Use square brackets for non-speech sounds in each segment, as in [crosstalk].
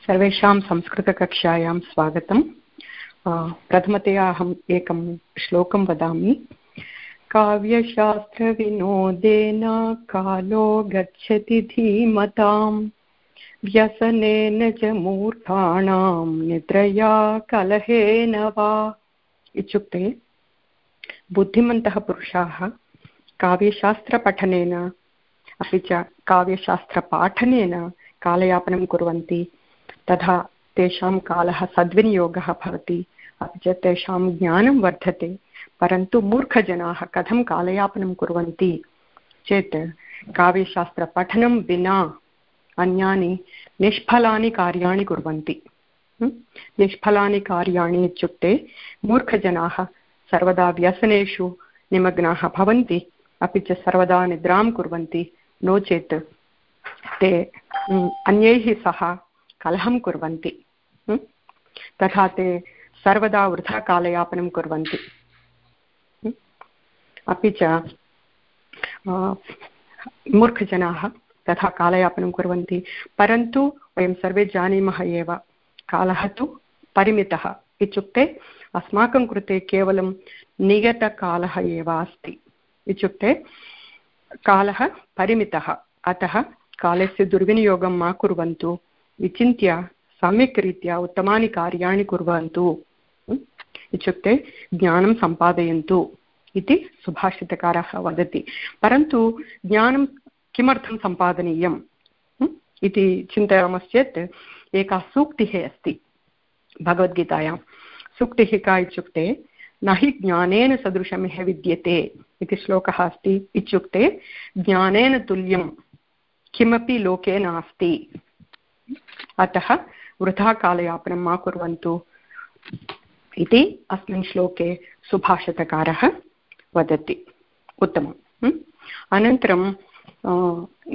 सर्वेषां संस्कृतकक्षायां स्वागतम्। प्रथमतया अहम् एकं श्लोकं वदामि। काव्यशास्त्रविनोदेन कालो गच्छति धीमताम्, व्यसनेन च मूर्खाणां निद्रया कलहेन वा। इत्युक्ते, बुद्धिमन्तः पुरुषाः काव्यशास्त्रपठनेन, अपि च काव्यशास्त्रपाठनेन कालयापनं कुर्वन्ति। तथा तेषां कालः सद्विनियोगः भवति। अपि च तेषां ज्ञानं वर्धते। परन्तु मूर्खजनाः कथं कालयापनं कुर्वन्ति? चेत् काव्यशास्त्रपठनं विना अन्यानि निष्फलानि कार्याणि कुर्वन्ति। निष्फलानि कार्याणि इत्युक्ते मूर्खजनाः सर्वदा व्यसनेषु निमग्नाः भवन्ति। अपि च सर्वदा निद्रां कुर्वन्ति। नो चेत् ते अन्यैः सह कलहं कुर्वन्ति। तथा ते सर्वदा वृथा कालयापनं कुर्वन्ति अपि च मूर्खजनाः तथा कालयापनं कुर्वन्ति, परन्तु वयं सर्वे जानीमः एव, कालः तु परिमितः। इत्युक्ते अस्माकं कृते केवलं नियतकालः एव अस्ति। इत्युक्ते कालः परिमितः। अतः कालस्य दुर्विनियोगं मा कुर्वन्तु। विचिन्त्य सम्यक् रीत्या उत्तमानि कार्याणि कुर्वन्तु इत्युक्ते ज्ञानं सम्पादयन्तु इति सुभाषितकारः वदति परन्तु ज्ञानं किमर्थं सम्पादनीयम् इति चिन्तयामश्चेत् एका सूक्तिः अस्ति भगवद्गीतायां सूक्तिः का इत्युक्ते न हि ज्ञानेन सदृशमिह विद्यते इति श्लोकः अस्ति इत्युक्ते ज्ञानेन तुल्यं किमपि लोके नास्ति अतः वृथा कालयापनं मा कुर्वन्तु इति अस्मिन् श्लोके सुभाषितकारः वदति। उत्तमम्। अनन्तरं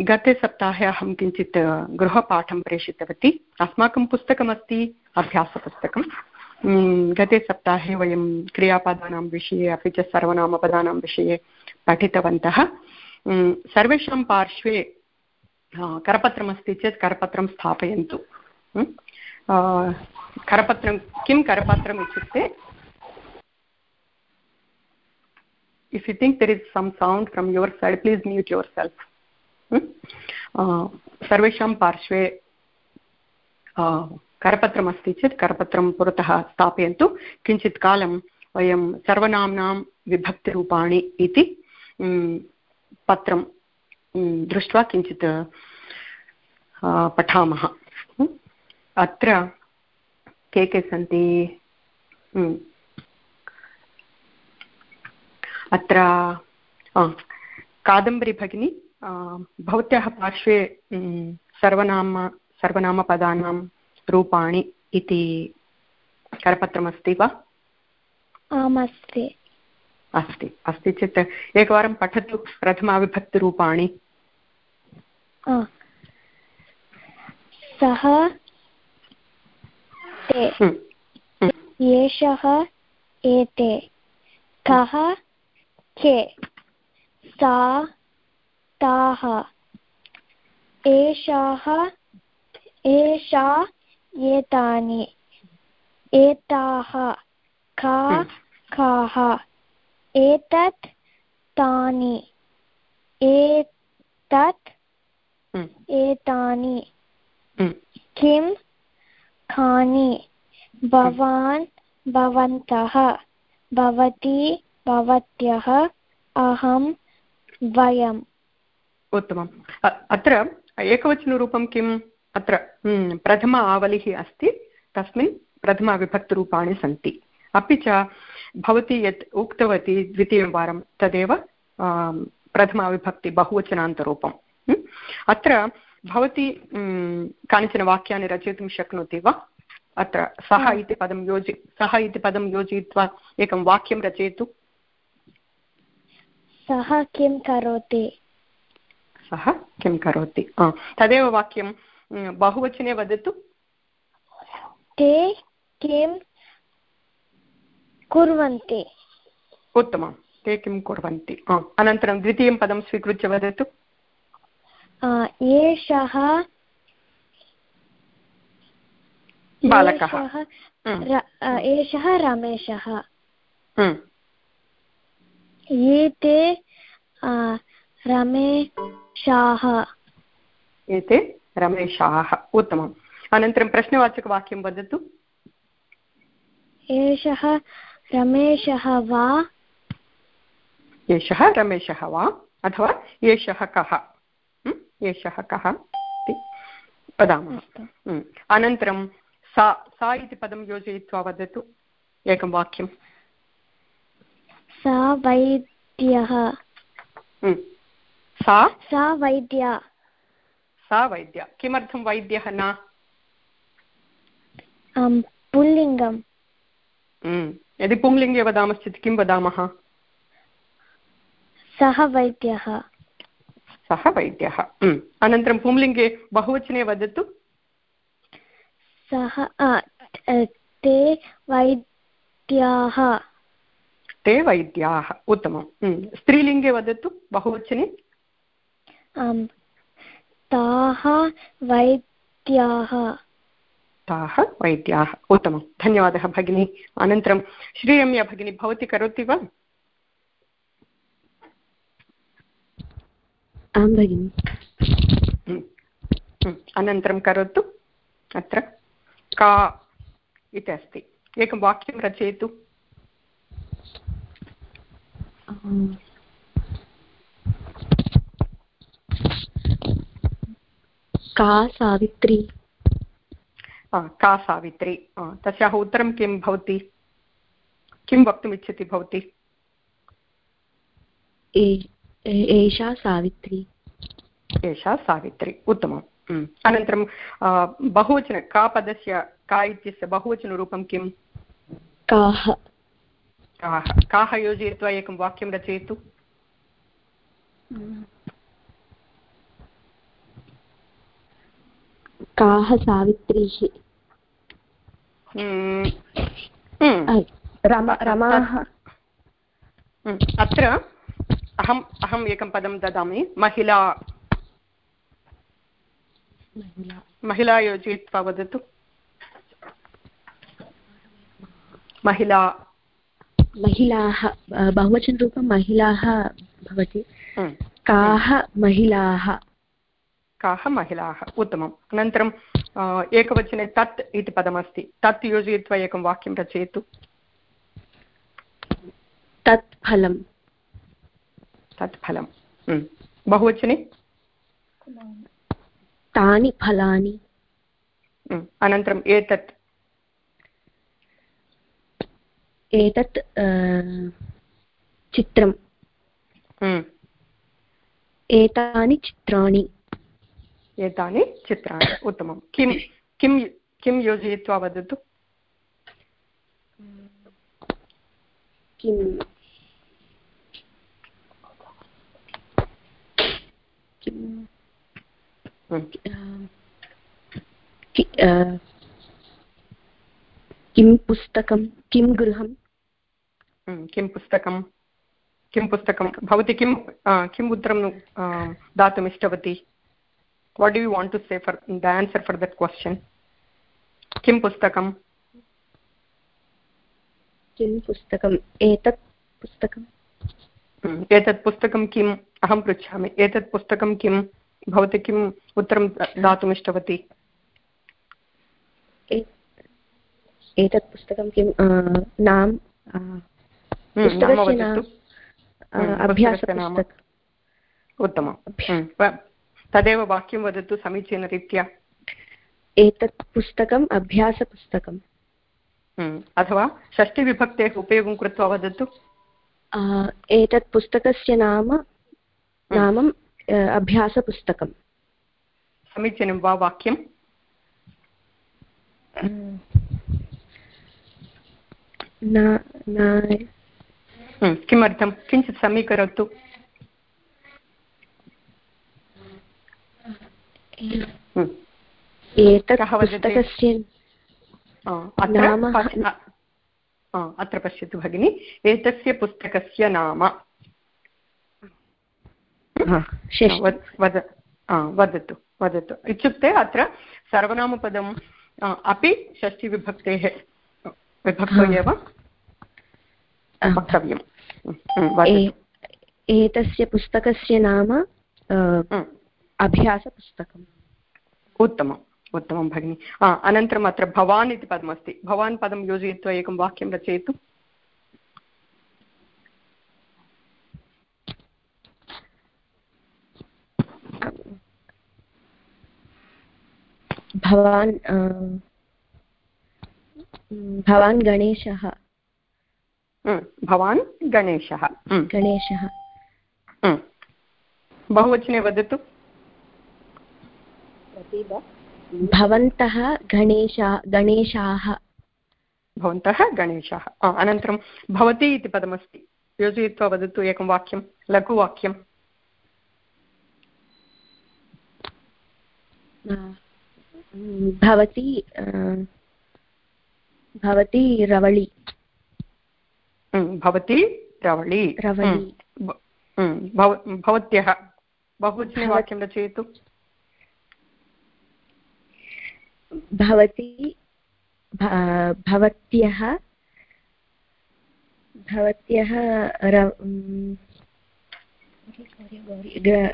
गते सप्ताहे अहं किञ्चित् गृहपाठं प्रेषितवती। अस्माकं पुस्तकमस्ति अभ्यासपुस्तकं। गते सप्ताहे वयं क्रियापदानां विषये, अपि च सर्वनामपदानां विषये पठितवन्तः। सर्वेषां पार्श्वे करपत्रमस्ति चेत् करपत्रं स्थापयन्तु। करपत्रं, किं करपत्रम् इत्युक्ते, if you think there is some sound from your side, please mute yourself. सर्वेषां पार्श्वे करपत्रमस्ति चेत् करपत्रं पुरतः स्थापयन्तु। किञ्चित् कालं वयं सर्वनाम्नां विभक्तिरूपाणि इति पत्रं दृष्ट्वा किञ्चित् पठामः। अत्र के के सन्ति? अत्र कादम्बरी भगिनी भवत्याः पार्श्वे सर्वनाम सर्वनामपदानां रूपाणि इति करपत्रमस्ति वा? आम् अस्ति अस्ति अस्ति चेत् एकवारं पठतु प्रथमाविभक्तिरूपाणि। सः ते। एषः एते कः के सा ताः एषाः एषा एतानि एताः का। काः एतत् तानि एतत् एतानि। किं? खानि। भवान् भवन्तः। भवती भवत्यः। अहं वयम्। उत्तमम्। अत्र एकवचनरूपं किम्? अत्र प्रथम आवलिः अस्ति। तस्मिन् प्रथमविभक्तिरूपाणि सन्ति। अपि च भवती यत् उक्तवती द्वितीयं वारं तदेव प्रथमाविभक्ति बहुवचनान्तरूपम्। अत्र भवती कानिचन वाक्यानि रचयितुं शक्नोति वा? अत्र सः इति पदं योजि सः इति पदं योजयित्वा एकं वाक्यं रचयतु। सः किं करोति? सः किं करोति? तदेव वाक्यं बहुवचने वदतु। ते किं कुर्वन्ति? उत्तमं ते किं कुर्वन्ति? अनन्तरं द्वितीयं पदं स्वीकृत्य वदतु। एषः बालकः। एषः रमेशः। ये ते रमेशाः। एते रमेशाः उत्तमम्। अनन्तरं प्रश्नवाचकवाक्यं वदतु। एषः रमेशः वा? एषः रमेशः वा? अथवा एषः कः? एषः कः इति वदामः अनन्तरं सा सा इति पदं योजयित्वा वदतु। एकं वाक्यं सा वैद्यः। सा? सा वैद्या। सा वैद्या। किमर्थं वैद्यः न? पुल्लिङ्गं यदि पुंलिङ्गे वदामश्चेत् किं वदामः? सः वैद्यः। सः वैद्यः। अनन्तरं पुंलिङ्गे बहुवचने वदतु। सः ते वैद्याः। ते वैद्याः। उत्तमं स्त्रीलिङ्गे वदतु बहुवचने। ताः वैद्याः। ताः वैद्याः। उत्तमं धन्यवादः भगिनी। अनन्तरं श्रीरम्या भगिनी भवती करोति वा? आं भगिनि। अनन्तरं करोतु। अत्र का इति अस्ति। एकं वाक्यं रचयतु। का सावित्री? का सावित्री? तस्याः उत्तरं किं भवति? किं वक्तुमिच्छति भवती? एषा सावित्री एषा सावित्री उत्तमम् अनन्तरं बहुवचन का पदस्य का इत्यस्य बहुवचनरूपं किं काः काः काः योजयित्वा एकं वाक्यं रचयतु काः सावित्रीः हम्म। हम्म। रमाः हम्म। अत्र अहम् अहम् एकं पदं ददामि। महिला। महिला। योजयित्वा वदतु। महिला। महिलाः बहुवचनरूपं महिलाः भवति। काः महिलाः? काः महिलाः? उत्तमम्। अनन्तरं एकवचने तत् इति पदमस्ति। तत् योजयित्वा एकं वाक्यं रचयतु। तत् फलं तत् फलं बहुवचने? तानि फलानि। अनन्तरम् एतत्। एतत् चित्रम्। एतानि चित्राणि। एतानि चित्राणि। उत्तमं किं किं किं योजयित्वा वदतु? किं किं पुस्तकं किं गृहं? किं पुस्तकं? किं पुस्तकं? भवती किं किम् उत्तरं दातुम् इष्टवती? What do you want to say for the answer for that question? किं पुस्तकं? किं पुस्तकम्? एतत् पुस्तकम्? एतत् पुस्तकं किम्? अहं पृच्छामि। एतत् पुस्तकं किं? भवती किम् उत्तरं दातुम् इष्टवती? एतत् पुस्तकं किं नाम उत्तमं तदेव वाक्यं वदतु समीचीनरीत्या। एतत् पुस्तकम् अभ्यासपुस्तकम्। हम्म, अथवा षष्टिविभक्तेः उपयोगं कृत्वा वदतु। एतत् पुस्तकस्य नाम हम्म। नाम अभ्यासपुस्तकं समीचीनं वा वाक्यं हम्म, किमर्थं? किञ्चित् समीकरोतु। एतत् पुस्तकस्य अत्र पश्यतु भगिनि। एतस्य पुस्तकस्य नाम वद वदतु वदतु. इत्युक्ते अत्र सर्वनामपदं अपि षष्टिविभक्तेः विभक्तौ एव वक्तव्यम्. एतस्य पुस्तकस्य नाम अभ्यासपुस्तकम्. उत्तमम् उत्तमं भगिनि. अनन्तरम् अत्र भवान् इति पदमस्ति. भवान् पदं योजयित्वा एकं वाक्यं रचयतु. भवान् भवान् गणेशः। भवान् गणेशः। गणेशः। बहुवचने वदतु। भवन्तः गणेशा गणेशाः। भवन्तः गणेशाः। अनन्तरं भवती इति पदमस्ति। योजयित्वा वदतु एकं वाक्यं लघुवाक्यं भवती भवती रवळि। भवती रवळि। रवळि। भवत्यः। बहुवचने वाक्यं रचयतु। भवती भवत्यः भवत्यः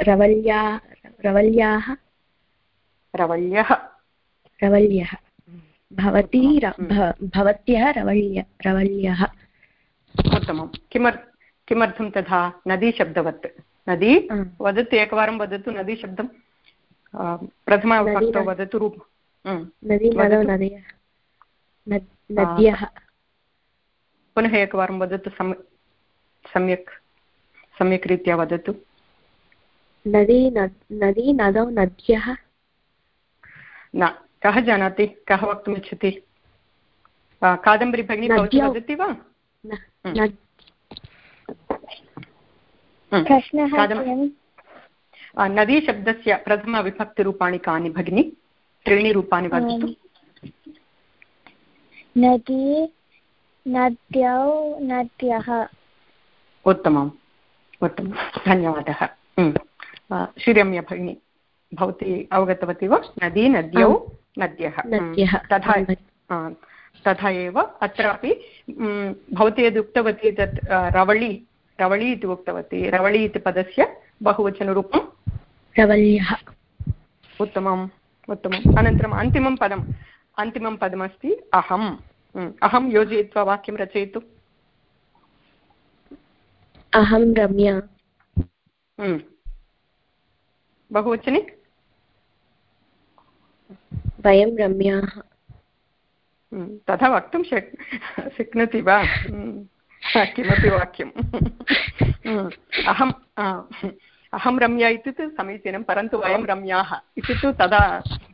रवल्या रवल्याः। रवल्यः। रवल्यः भवती भवत्यः रवल्य रवल्यः उत्तमं किमर् किमर्थं तथा? नदीशब्दवत्। नदी वदतु एकवारं वदतु नदीशब्दं। प्रथमविभक्तौ वदतु रूप। नदी नदौ नद्यः। पुनः एकवारं वदतु सम्यक् सम्यक् रीत्या वदतु। नदी नदी नदौ नद्यः। न। कः जानाति? कः वक्तुमिच्छति? कादम्बरी भगिनी भवती वदति वा? नदीशब्दस्य प्रथमविभक्तिरूपाणि कानि भगिनि? त्रीणि रूपाणि वदतु। नदी नद्यौ नद्यः। उत्तमम्। उत्तमं धन्यवादः। श्रीरम्य भगिनी भवती अवगतवती वा? नदी नद्यौ नद्यः। तथा तथा एव। अत्रापि भवती यद् उक्तवती तत् रवळि रवळि इति उक्तवती। रवळि इति पदस्य बहुवचनरूपं। रवल्यः उत्तमम् उत्तमम्। अनन्तरम् अन्तिमं पदम्। अन्तिमं पदमस्ति अहम्। अहं योजयित्वा वाक्यं रचयतु। अहं रम्या। बहुवचने? वयं रम्याः। तथा वक्तुं शक्, शक्नोति वा? किमपि वाक्यम् अहं अहं रम्या इति तु समीचीनं, परन्तु वयं रम्याः। इति तु तदा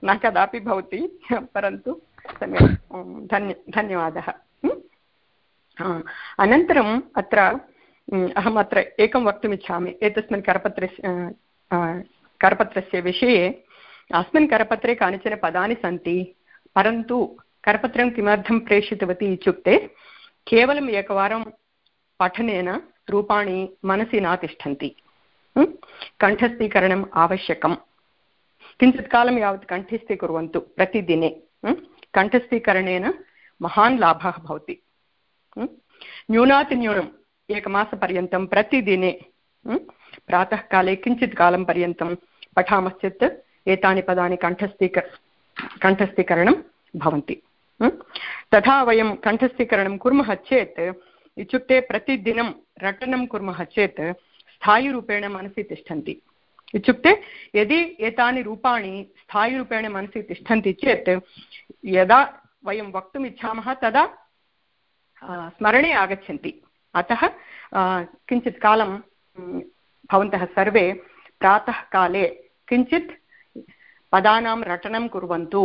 न कदापि भवति, परन्तु सम्यक् धन्य, धन्यवादः। अनन्तरम् अत्र अहम् अत्र एकं वक्तुमिच्छामि। एतस्मिन् करपत्रस्य करपत्रस्य विषये अस्मिन् करपत्रे कानिचन पदानि सन्ति, परन्तु करपत्रं किमर्थं प्रेषितवती इत्युक्ते, केवलम् एकवारं पठनेन रूपाणि मनसि न तिष्ठन्ति कण्ठस्थीकरणम् आवश्यकं किञ्चित् कालं यावत् कण्ठस्थीकुर्वन्तु प्रतिदिने। कण्ठस्थीकरणेन महान् लाभः भवति। न्यूनातिन्यूनम् एकमासपर्यन्तं प्रतिदिने। प्रातःकाले किञ्चित् कालं पर्यन्तं पठामश्चेत् एतानि पदानि कण्ठस्थीक कण्ठस्थीकरणं भवन्ति। तथा वयं कण्ठस्थीकरणं कुर्मः चेत्, इत्युक्ते प्रतिदिनं रटनं कुर्मः चेत् स्थायिरूपेण मनसि तिष्ठन्ति। इत्युक्ते यदि एतानि रूपाणि स्थायिरूपेण मनसि तिष्ठन्ति चेत्, यदा वयं वक्तुम् इच्छामः तदा स्मरणे आगच्छन्ति। अतः किञ्चित् कालं भवन्तः सर्वे प्रातःकाले किञ्चित् पदानां रटनं कुर्वन्तु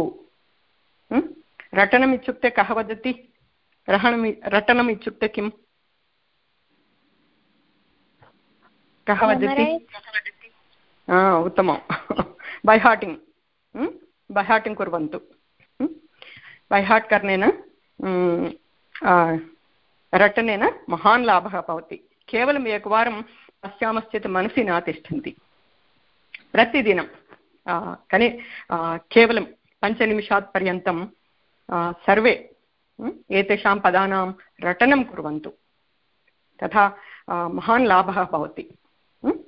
रटनम् इत्युक्ते कः वदति रहणम् रटनम् इत्युक्ते किम् कः वदति उत्तमं बैहाटिङ्ग् बैहाटिङ्ग् कुर्वन्तु बैहाट् करणेन रटनेन महान् लाभः भवति केवलम् एकवारं पश्यामश्चेत् मनसि न तिष्ठन्ति प्रतिदिनं कनि केवलं पञ्चनिमिषात् पर्यन्तं सर्वे एतेषां पदानां रटनं कुर्वन्तु। तथा महान् लाभः भवति।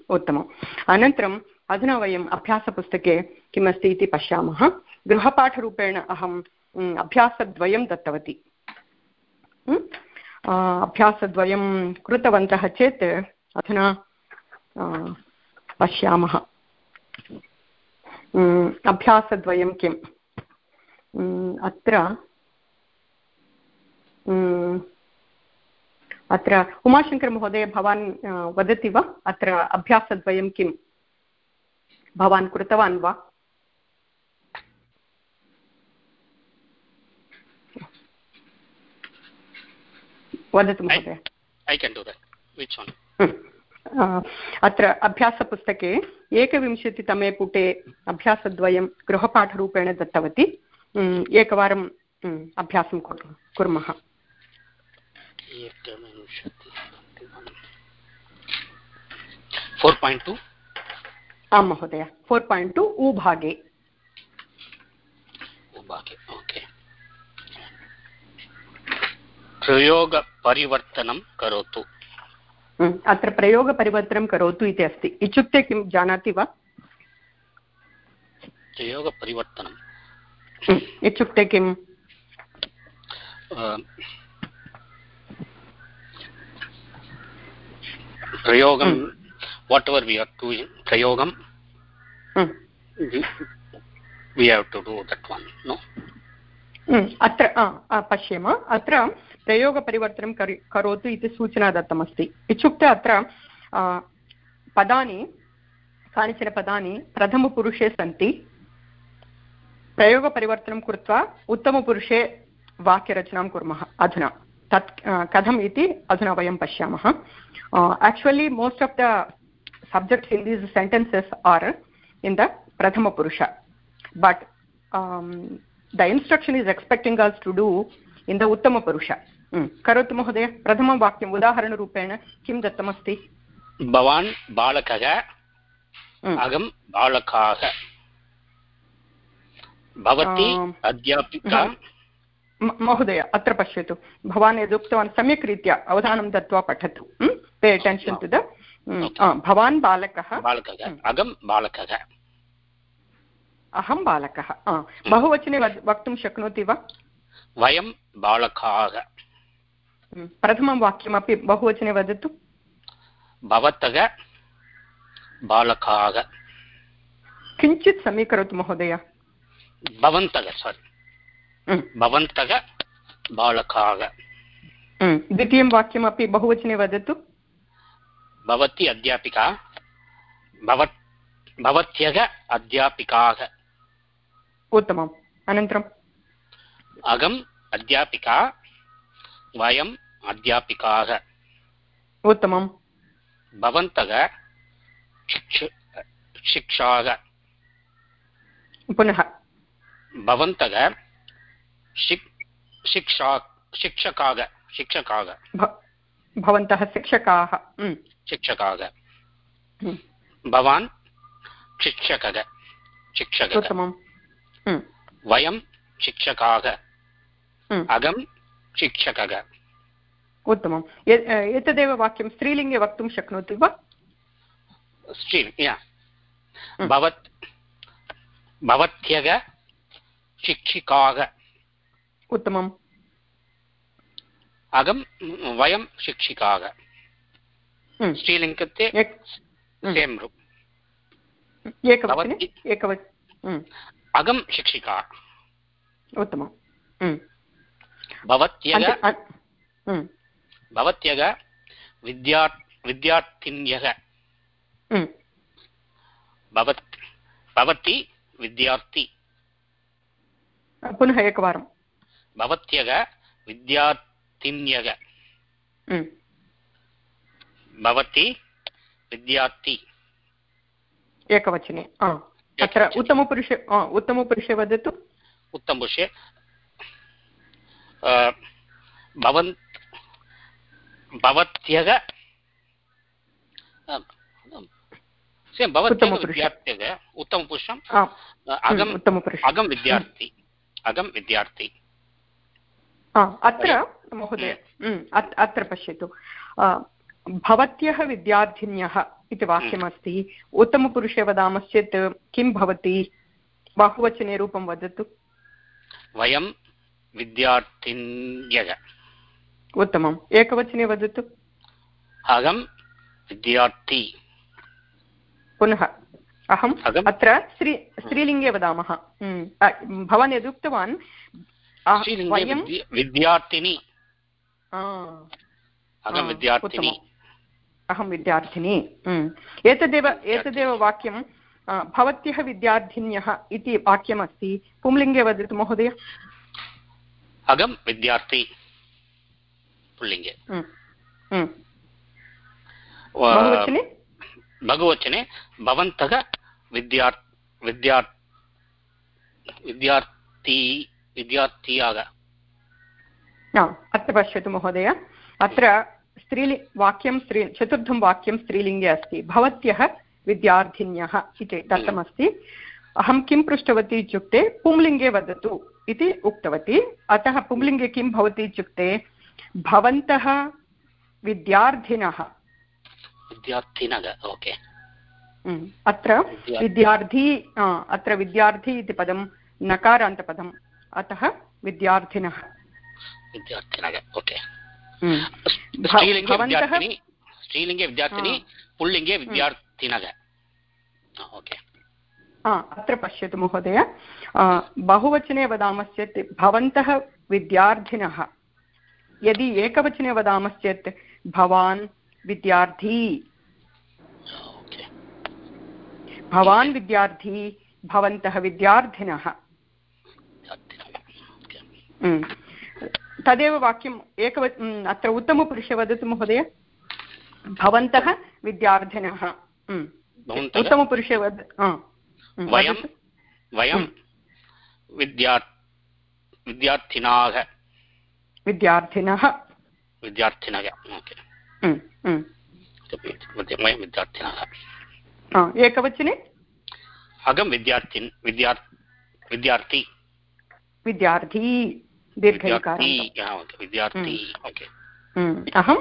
उत्तमम्। अनन्तरम् अधुना वयम् अभ्यासपुस्तके किमस्ति इति पश्यामः। गृहपाठरूपेण अहम् अभ्यासद्वयं दत्तवती। अभ्यासद्वयं कृतवन्तः चेत् अधुना पश्यामः। अभ्यासद्वयं किम्? अत्र अत्र उमाशङ्करमहोदय भवान् वदति वा? अत्र अभ्यासद्वयं किं भवान् कृतवान् वा? वदतु महोदय। अत्र अभ्यासपुस्तके एकविंशतितमे पुटे अभ्यासद्वयं गृहपाठरूपेण दत्तवती। म्, एकवारं म्, अभ्यासं कुर्मः। Four point two? आं महोदय। फोर् पायिण्ट् टु उभागे ओके। प्रयोगपरिवर्तनं करोतु। अत्र प्रयोगपरिवर्तनं करोतु इति अस्ति। इत्युक्ते किं जानाति वा? प्रयोगपरिवर्तनम् इत्युक्ते किम्? प्रयोगं what ever we are doing प्रयोगं। We have to do that one no अत्र पश्येम। अत्र प्रयोगपरिवर्तनं करि करोतु इति सूचना दत्तमस्ति। इत्युक्ते अत्र पदानि कानिचन पदानि प्रथमपुरुषे सन्ति। प्रयोगपरिवर्तनं कृत्वा उत्तमपुरुषे वाक्यरचनां कुर्मः अधुना। तत् कथम् इति अधुना वयं पश्यामः। Actually most of the subjects in these sentences are in the prathama purusha but um, the instruction is expecting us to do in करोतु महोदय प्रथमं वाक्यम् उदाहरणरूपेण किं दत्तमस्ति भवान् बालकः. अहं बालकाः भवती अध्यापिका महोदय अत्र पश्यतु. भवान् यदुक्तवान् सम्यक् रीत्या अवधानं दत्त्वा पठतु. पे अटेन्शन् टु द भवान् बालकः. बालकः. अहं बालकः. अहं बालकः बहुवचने वक्तुं शक्नोति वा? वयं बालकाः. प्रथमं वाक्यमपि बहुवचने वदतु। भवतः बालकाः किञ्चित् समीकरोतु महोदय। भवन्तः सारि. भवन्तः बालकाः. द्वितीयं वाक्यमपि बहुवचने वदतु। भवती अध्यापिका। भवत् भवत्यः अध्यापिकाः उत्तमम्। अनन्तरम्। अहम् अध्यापिका। वयम् अध्यापिकाः। उत्तमं भवन्तः शिक्षाः पुनः। भवन्तः शिक् शिक्षा शिक्षकाः शिक्षकाः। भवन्तः शिक्षकाः. शिक्षकाः. भवान् शिक्षकः। शिक्षकः। उत्तमं. वयं शिक्षकाः. अहं शिक्षकः। उत्तमम्. एतदेव वाक्यं स्त्रीलिङ्गे वक्तुं शक्नोति वा? श्री या. Mm. भवत् भवत्यः शिक्षिकाः उत्तमम्. अहं वयं शिक्षिकाः. स्त्रीलिङ्गते एक- Mm. सेम् रूप्. अहं शिक्षिका. उत्तमं Mm. भवत्यः अन्ते- अन्- Mm. भवत्यः विद्या विद्यार्थिन्यः. भवत् भवती विद्यार्थी पुनः एकवारं भवत्यः विद्यार्थिन्यः Mm. भवती विद्यार्थी एकवचने. अत्र उत्तमपुरुषे उत्तमपुरुषे वदतु उत्तमपुरुषे अ, भवन् भवत्यः? सेम् भवत्यः। विद्यार्थ्यः? उत्तमपुरुषम्? अहम् उत्तमपुरुष। अहं विद्यार्थी। अहं विद्यार्थी। अत्र महोदय हम्म, अत्र पश्यतु। भवत्यः विद्यार्थिन्यः इति वाक्यमस्ति उत्तमपुरुषे वदामश्चेत् किं भवति? बहुवचने रूपं वदतु। वयं विद्यार्थिन्यः। उत्तमम्। एकवचने वदतु। अहं विद्यार्थी। पुनः अहम्? अत्र स्त्री स्त्रीलिङ्गे वदामः। हम्म, भवान् यदुक्तवान् वयं विद्यार्थिनी। अहं विद्यार्थिनी। अहं विद्यार्थिनी। हम्म। एतदेव एतदेव वाक्यं भवत्यः विद्यार्थिन्यः इति वाक्यमस्ति। पुंलिङ्गे वदतु महोदय। अहं विद्यार्थी। पुल्लिङ्गे। बहुवचने भवन्तः विद्यार् विद्या विद्यार्थी विद्यार्थ्याः अत्र पश्यतु महोदय अत्र स्त्रीलि वाक्यं स्त्री चतुर्थं वाक्यं स्त्रीलिङ्गे अस्ति भवत्यः विद्यार्थिन्यः इति दत्तमस्ति अहं किं पृष्टवती इत्युक्ते पुंलिङ्गे वदतु इति उक्तवती अतः पुंलिङ्गे किं भवति इत्युक्ते भवन्तः विद्यार्थिनः। विद्यार्थिनः ओके। अत्र विद्यार्थी अत्र विद्यार्थी इति पदं नकारान्तपदम्। अतः विद्यार्थिनः। विद्यार्थिनः ओके। स्त्रीलिङ्गे विद्यार्थिनी पुल्लिङ्गे विद्यार्थिनः। ओके। हा अत्र पश्यतु महोदय। बहुवचने वदामश्चेत् भवन्तः विद्यार्थिनः। यदि एकवचने वदामश्चेत् भवान् विद्यार्थी। भवान् विद्यार्थी भवन्तः विद्यार्थिनः. तदेव वाक्यम् एकव अत्र उत्तमपुरुषे वदतु महोदय। भवन्तः विद्यार्थिनः। उत्तमपुरुषे वद वयं वयं विद्या विद्यार्थिनाः विद्यार्थिनः। विद्यार्थिनः उम्. वयं विद्यार्थिनः। एकवचने? विद्यार्थिन् विद्यार् विद्यार्थी। विद्यार्थी दीर्घैकार ओके, अहं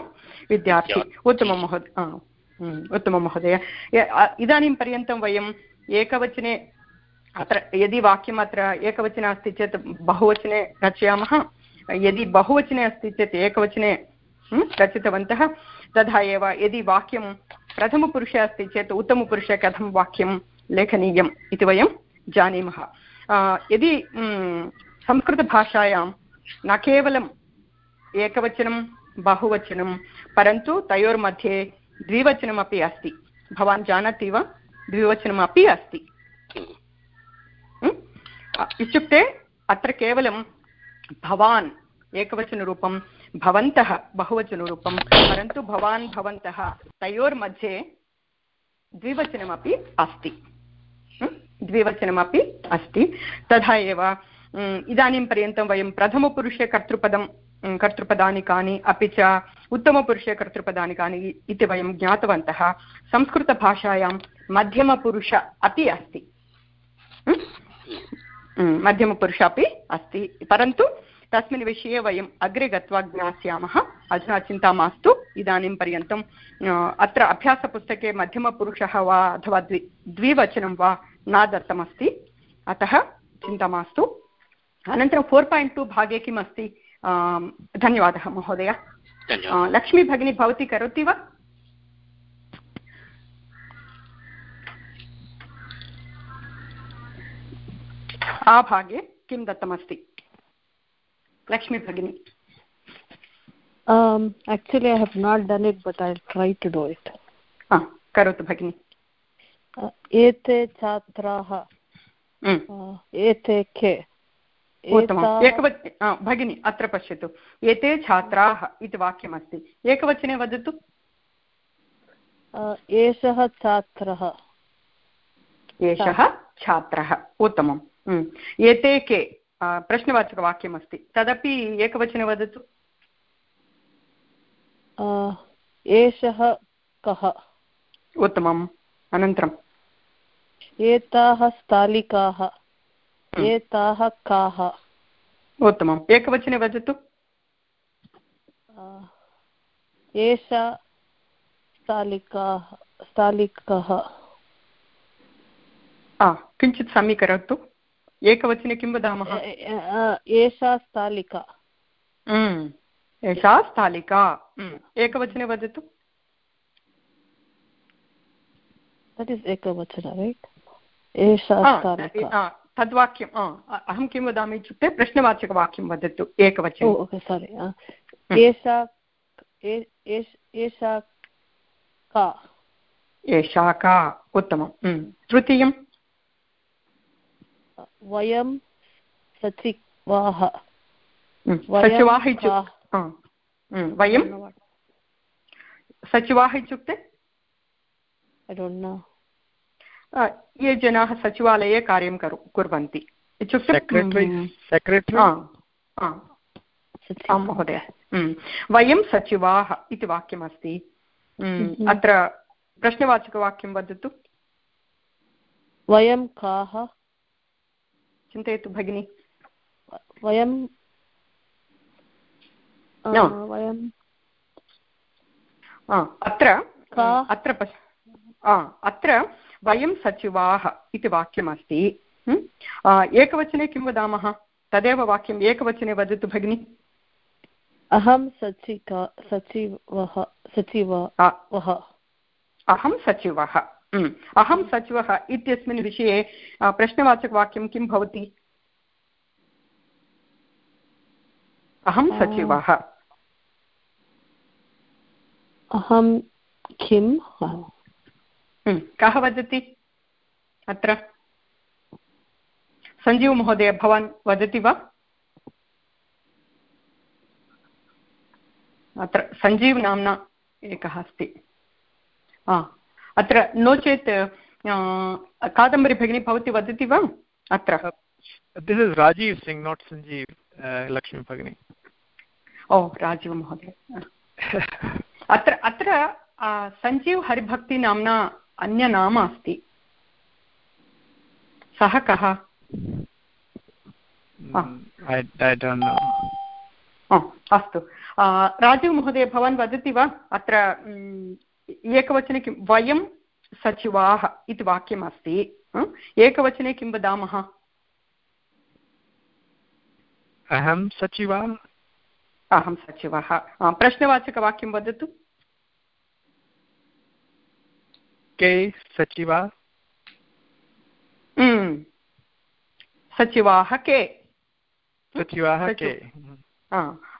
विद्यार्थी। उत्तमं महोदय हम्म, उत्तमं महोदय इदानीं पर्यन्तं वयम् एकवचने अत्र यदि वाक्यम् अत्र एकवचने अस्ति चेत् बहुवचने रचयामः। यदि बहुवचने अस्ति चेत् एकवचने रचितवन्तः, तथा एव यदि वाक्यं प्रथमपुरुषे अस्ति चेत् उत्तमपुरुषे कथं वाक्यं लेखनीयम् इति वयं जानीमः। यदि संस्कृतभाषायां न केवलम् एकवचनं, बहुवचनं, परन्तु तयोर्मध्ये द्विवचनमपि अस्ति। भवान् जानाति वा? द्विवचनमपि अस्ति। इत्युक्ते अत्र केवलं भवान् एकवचनरूपं भवन्तः बहुवचनरूपं, परन्तु भवान् भवन्तः तयोर्मध्ये द्विवचनमपि अस्ति। द्विवचनमपि अस्ति। तथा एव इदानीं पर्यन्तं वयं प्रथमपुरुषे कर्तृपदं कर्तृपदानि कानि, अपि च उत्तमपुरुषे कर्तृपदानि कानि इति वयं ज्ञातवन्तः। संस्कृतभाषायां मध्यमपुरुष अपि अस्ति। मध्यमपुरुष अपि अस्ति। परन्तु तस्मिन् विषये वयम् अग्रे गत्वा ज्ञास्यामः। अधुना चिन्ता मास्तु। इदानीं पर्यन्तं अ, अत्र अभ्यासपुस्तके मध्यमपुरुषः वा अथवा द्वि द्विवचनं वा न दत्तमस्ति अतः चिन्ता मास्तु। अनन्तरं फोर् पायिण्ट् टु भागे किम् अस्ति धन्यवादः महोदय। धन्यवादः। लक्ष्मी भगिनी भवती करोति वा? आभागे किं दत्तमस्ति लक्ष्मी भगिनी Um, actually, I have not done it, but I'll try to do it. हा, करोतु भगिनि एते छात्राः एते के उत्तमम् एकवच भगिनि अत्र पश्यतु एते छात्राः इति वाक्यमस्ति एकवचने वदतु एषः छात्रः एषः छात्रः उत्तमम् एते के प्रश्नवाचकवाक्यमस्ति। तदपि एकवचने वदतु। एषः कः? उत्तमम्। अनन्तरं। एताः स्थालिकाः। एताः काः? उत्तमम्। एकवचने वदतु। एषा स्थालिका स्थालिकः। किञ्चित् समीकरोतु। एकवचने किं वदामः? एषा स्थालिका। हम्म, एषा स्थालिका। हम्म, एकवचने वदतु। दट् इस् एकवचन रैट् एषा आ, स्थालिका। आ, तद्वाक्यं आ, अहं किं वदामि इत्युक्ते प्रश्नवाचकवाक्यं वदतु एकवचने। सारि एषा एषा का? एषा का उत्तमं हम्म, तृतीयं वयं सचिवाः हम्म, सचिवाः हम्म, वयं? सचिवाः इत्युक्ते? I don't know. आ, ये जनाः सचिवालये कार्यं करो कुर्वन्ति। इत्युक्ते हम्म, आ, महोदय। हम्म, वयं सचिवाः इति वाक्यमस्ति। हम्म, हम्म। अत्र प्रश्नवाचकवाक्यं वदतु। वयं काः? चिन्तयतु भगिनि। वयं। वयं अत्र अत्र अत्र वयं सचिवाः इति वाक्यमस्ति? एकवचने किं वदामः? तदेव वाक्यम् एकवचने वदतु भगिनि। अहं सचिका सचिवः सचिवः। अहं सचिवः। अहं हम्म। सचिवः इत्यस्मिन् विषये प्रश्नवाचकवाक्यं किं भवति? अहं। सचिवः। अहं किं? हम्म, कः वदति? अत्र। सञ्जीव महोदय भवान् वदति वा? अत्र सञ्जीव् नाम्ना एकः अस्ति। अत्र नो चेत् कादम्बरी भगिनी भवती वदति वा? अत्र। This is Rajeev Singh not Sanjeev Lakshmi भगिनी. ओ राजीव महोदय। [laughs] अत्र अत्र सञ्जीव् हरिभक्ति नाम्ना अन्यनाम अस्ति। सः कः? ओ, अस्तु। राजीव् महोदय भवान् वदति वा? अत्र एकवचने किं वयं सचिवाः इति वाक्यमस्ति। एकवचने किं वदामः? अहं सचिवा अहं सचिवः। प्रश्नवाचकवाक्यं वदतु। के सचिवा? सचिवाः के? सचिवाः के?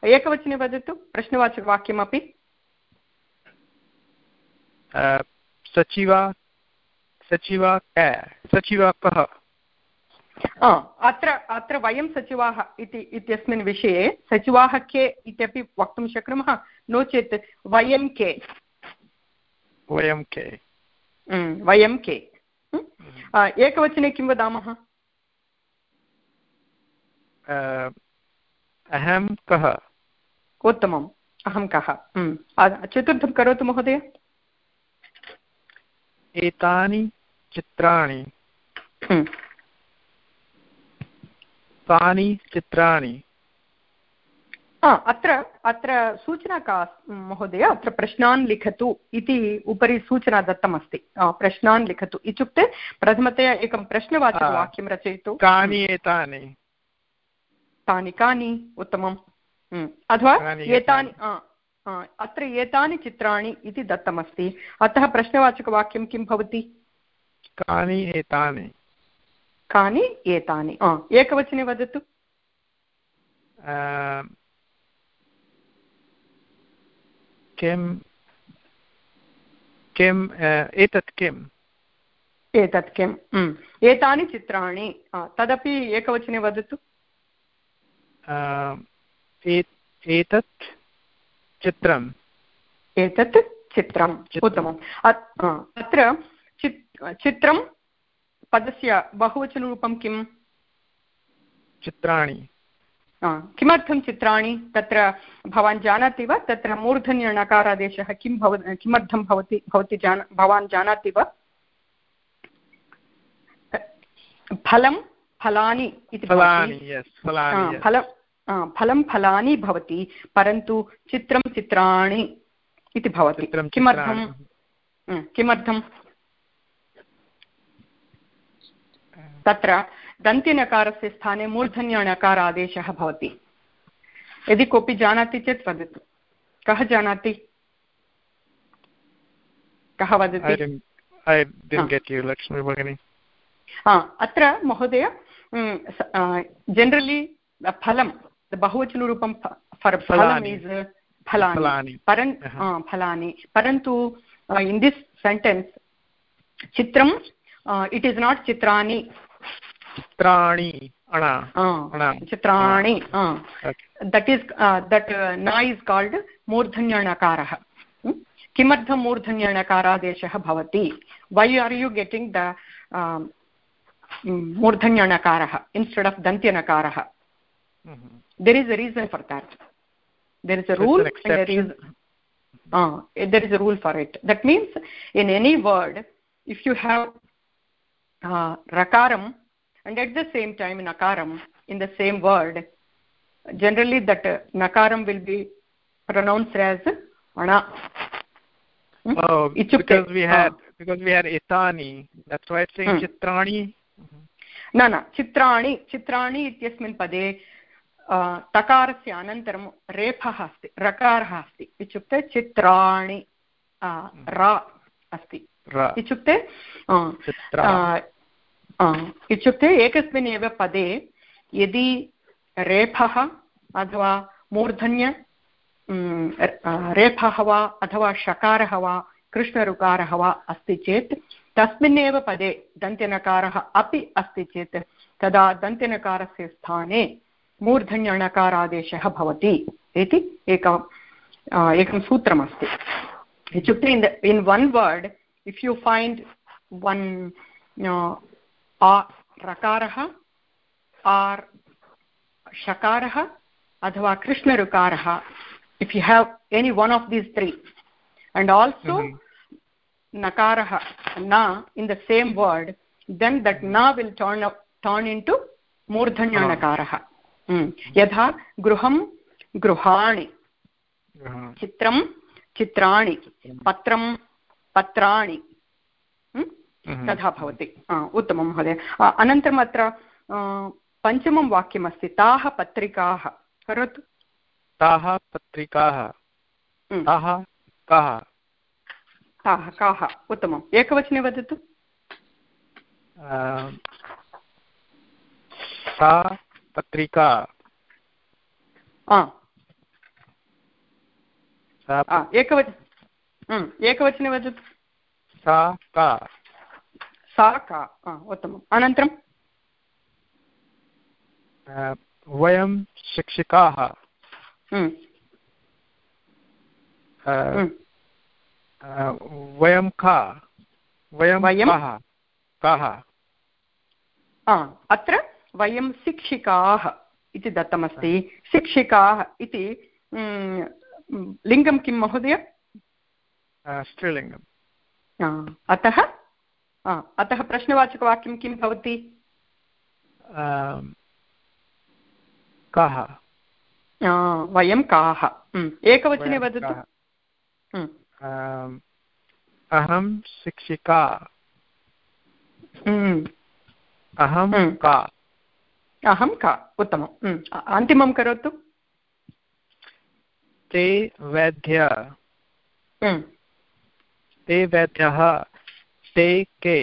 एकवचने वदतु प्रश्नवाचकवाक्यमपि। सचिवा सचिवा के? सचिवा कः? आ, अत्र अत्र वयं सचिवाः इति इत्यस्मिन् विषये सचिवाः के इत्यपि वक्तुं शक्नुमः? नो चेत् वयं के? वयं के। वयं के। एकवचने किं वदामः? अहं कः? उत्तमम् अहं कः? चतुर्थं करोतु महोदय। एतानि चित्राणि। म्, तानि चित्राणि। अत्र अत्र सूचना का महोदय अत्र प्रश्नान् लिखतु इति उपरि सूचना दत्तमस्ति। प्रश्नान् लिखतु। इत्युक्ते प्रथमतया एकं प्रश्नवाचकवाक्यं रचयतु। कानि एतानि। तानि कानि? उत्तमम्। हम्म। अथवा एतानि अत्र एतानि चित्राणि इति दत्तमस्ति। अतः प्रश्नवाचकवाक्यं किं भवति? कानि एतानि? कानि एतानि? एकवचने वदतु। किं किम्? एतत् किम्? एतत् किम्। एतानि चित्राणि। तदपि एकवचने वदतु। एतत्? चित्रम्। एतत् चित्रम्। उत्तमम्। अत्र चित् चित्रं पदस्य बहुवचनरूपं किम्? चित्राणि। किमर्थं चित्राणि? तत्र भवान् जानाति वा? तत्र मूर्धन्यणकारादेशः किं भव किमर्थं भवति भवती जान भवान् जानाति वा? फलं फलानि इति. फलं फलं फलानि भवति परन्तु चित्रं चित्राणि इति भवति। किमर्थं किमर्थं तत्र दन्त्यनकारस्य स्थाने मूर्धन्यणकारादेशः भवति। यदि कोऽपि जानाति चेत् वदतु। कः जानाति? कः वदति? अत्र महोदय जनरलि फलं बहुवचनरूपं फर् फलम् फलानि। परन्तु इन् दिस् सेण्टेन्स् चित्रं इट् इस् नाट् चित्राणि चित्राणि. चित्राणि दट् इस् दट् न इस् काल्ड् मूर्धन्यणकारः? किमर्थं मूर्धन्यणकारादेशः भवति why are you getting the मूर्धन्यणकारः instead of दन्त्यनकारः Mhm. there is a reason for that there is a It's rule an and there is exception. uh, there is a rule for it that means in any word if you have uh, rakaram and at the same time nakaram in the same word generally that uh, nakaram will be pronounced as ana Hmm? Oh, Ichukte. because we had Ah. because we had etani. That's why it's saying Hmm. chitrani. न न चित्राणि चित्राणि इत्यस्मिन् पदे अ, तकारस्य अनन्तरं रेफः अस्ति रकारः अस्ति इत्युक्ते चित्राणि रा अस्ति इत्युक्ते इत्युक्ते एकस्मिन् एव पदे यदि रेफः अथवा मूर्धन्य रेफः वा अथवा षकारः वा कृष्णऋकारः वा अस्ति चेत् तस्मिन्नेव पदे दन्त्यनकारः अपि अस्ति चेत् तदा दन्त्यनकारस्य स्थाने मूर्धन्यणकारादेशः भवति इति एकं एकं सूत्रमस्ति इत्युक्ते in the in one word if you find one रकारः or षकारः अथवा कृष्णऋकारः if you have any one of these three and also Mhm. nakarah na in the same word then that na will turn up, turn into मूर्धन्य Ah. नकारः यथा गृहं गृहाणि चित्रं चित्राणि पत्रं पत्राणि। हम्म? mhm. तथा भवति। उत्तमं महोदय। अनन्तरम् अत्र पञ्चमं वाक्यमस्ति ताः पत्रिकाः। करोतु। ताः पत्रिकाः। हम्म, ताः काः? ताः काः? उत्तमम्। एकवचने वदतु। पत्रिका। आ, एकवच हम्म, एकवचने वदतु सा का। सा का उत्तमम्। अनन्तरं? वयं शिक्षिकाः। हम्म, हम्म, वयं का? वयं वयं? काः? अत्र? वयं शिक्षिकाः इति दत्तमस्ति। शिक्षिकाः इति लिङ्गं किं महोदय? स्त्रीलिङ्गम्। अतः अतः प्रश्नवाचकवाक्यं किं भवति? काः? वयं काः। एकवचने वदतु। अहं शिक्षिका। अहं. का? अहं का उत्तमम्। अन्तिमं करोतु। ते वैद्य ते वैद्यः ते के.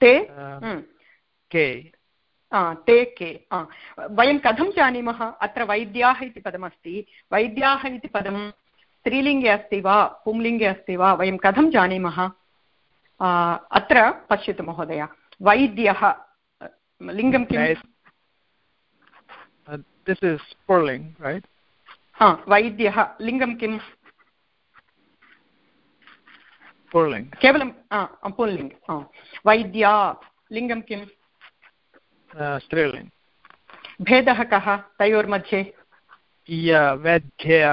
ते? के? ते के वयं कथं जानीमः? अत्र वैद्याः इति पदमस्ति। वैद्याः इति पदं स्त्रीलिङ्गे अस्ति वा पुंलिङ्गे अस्ति वा वयं कथं जानीमः? अत्र पश्यतु महोदय। वैद्यः लिङ्गं किं. Uh, this is Purling, right? हा, वैद्यः लिङ्गं किं Purling. केवलं पुल्लिङ्ग् वैद्या लिङ्गं किं Uh, Sterling. भेदः कः तयोर्मध्ये वैद्या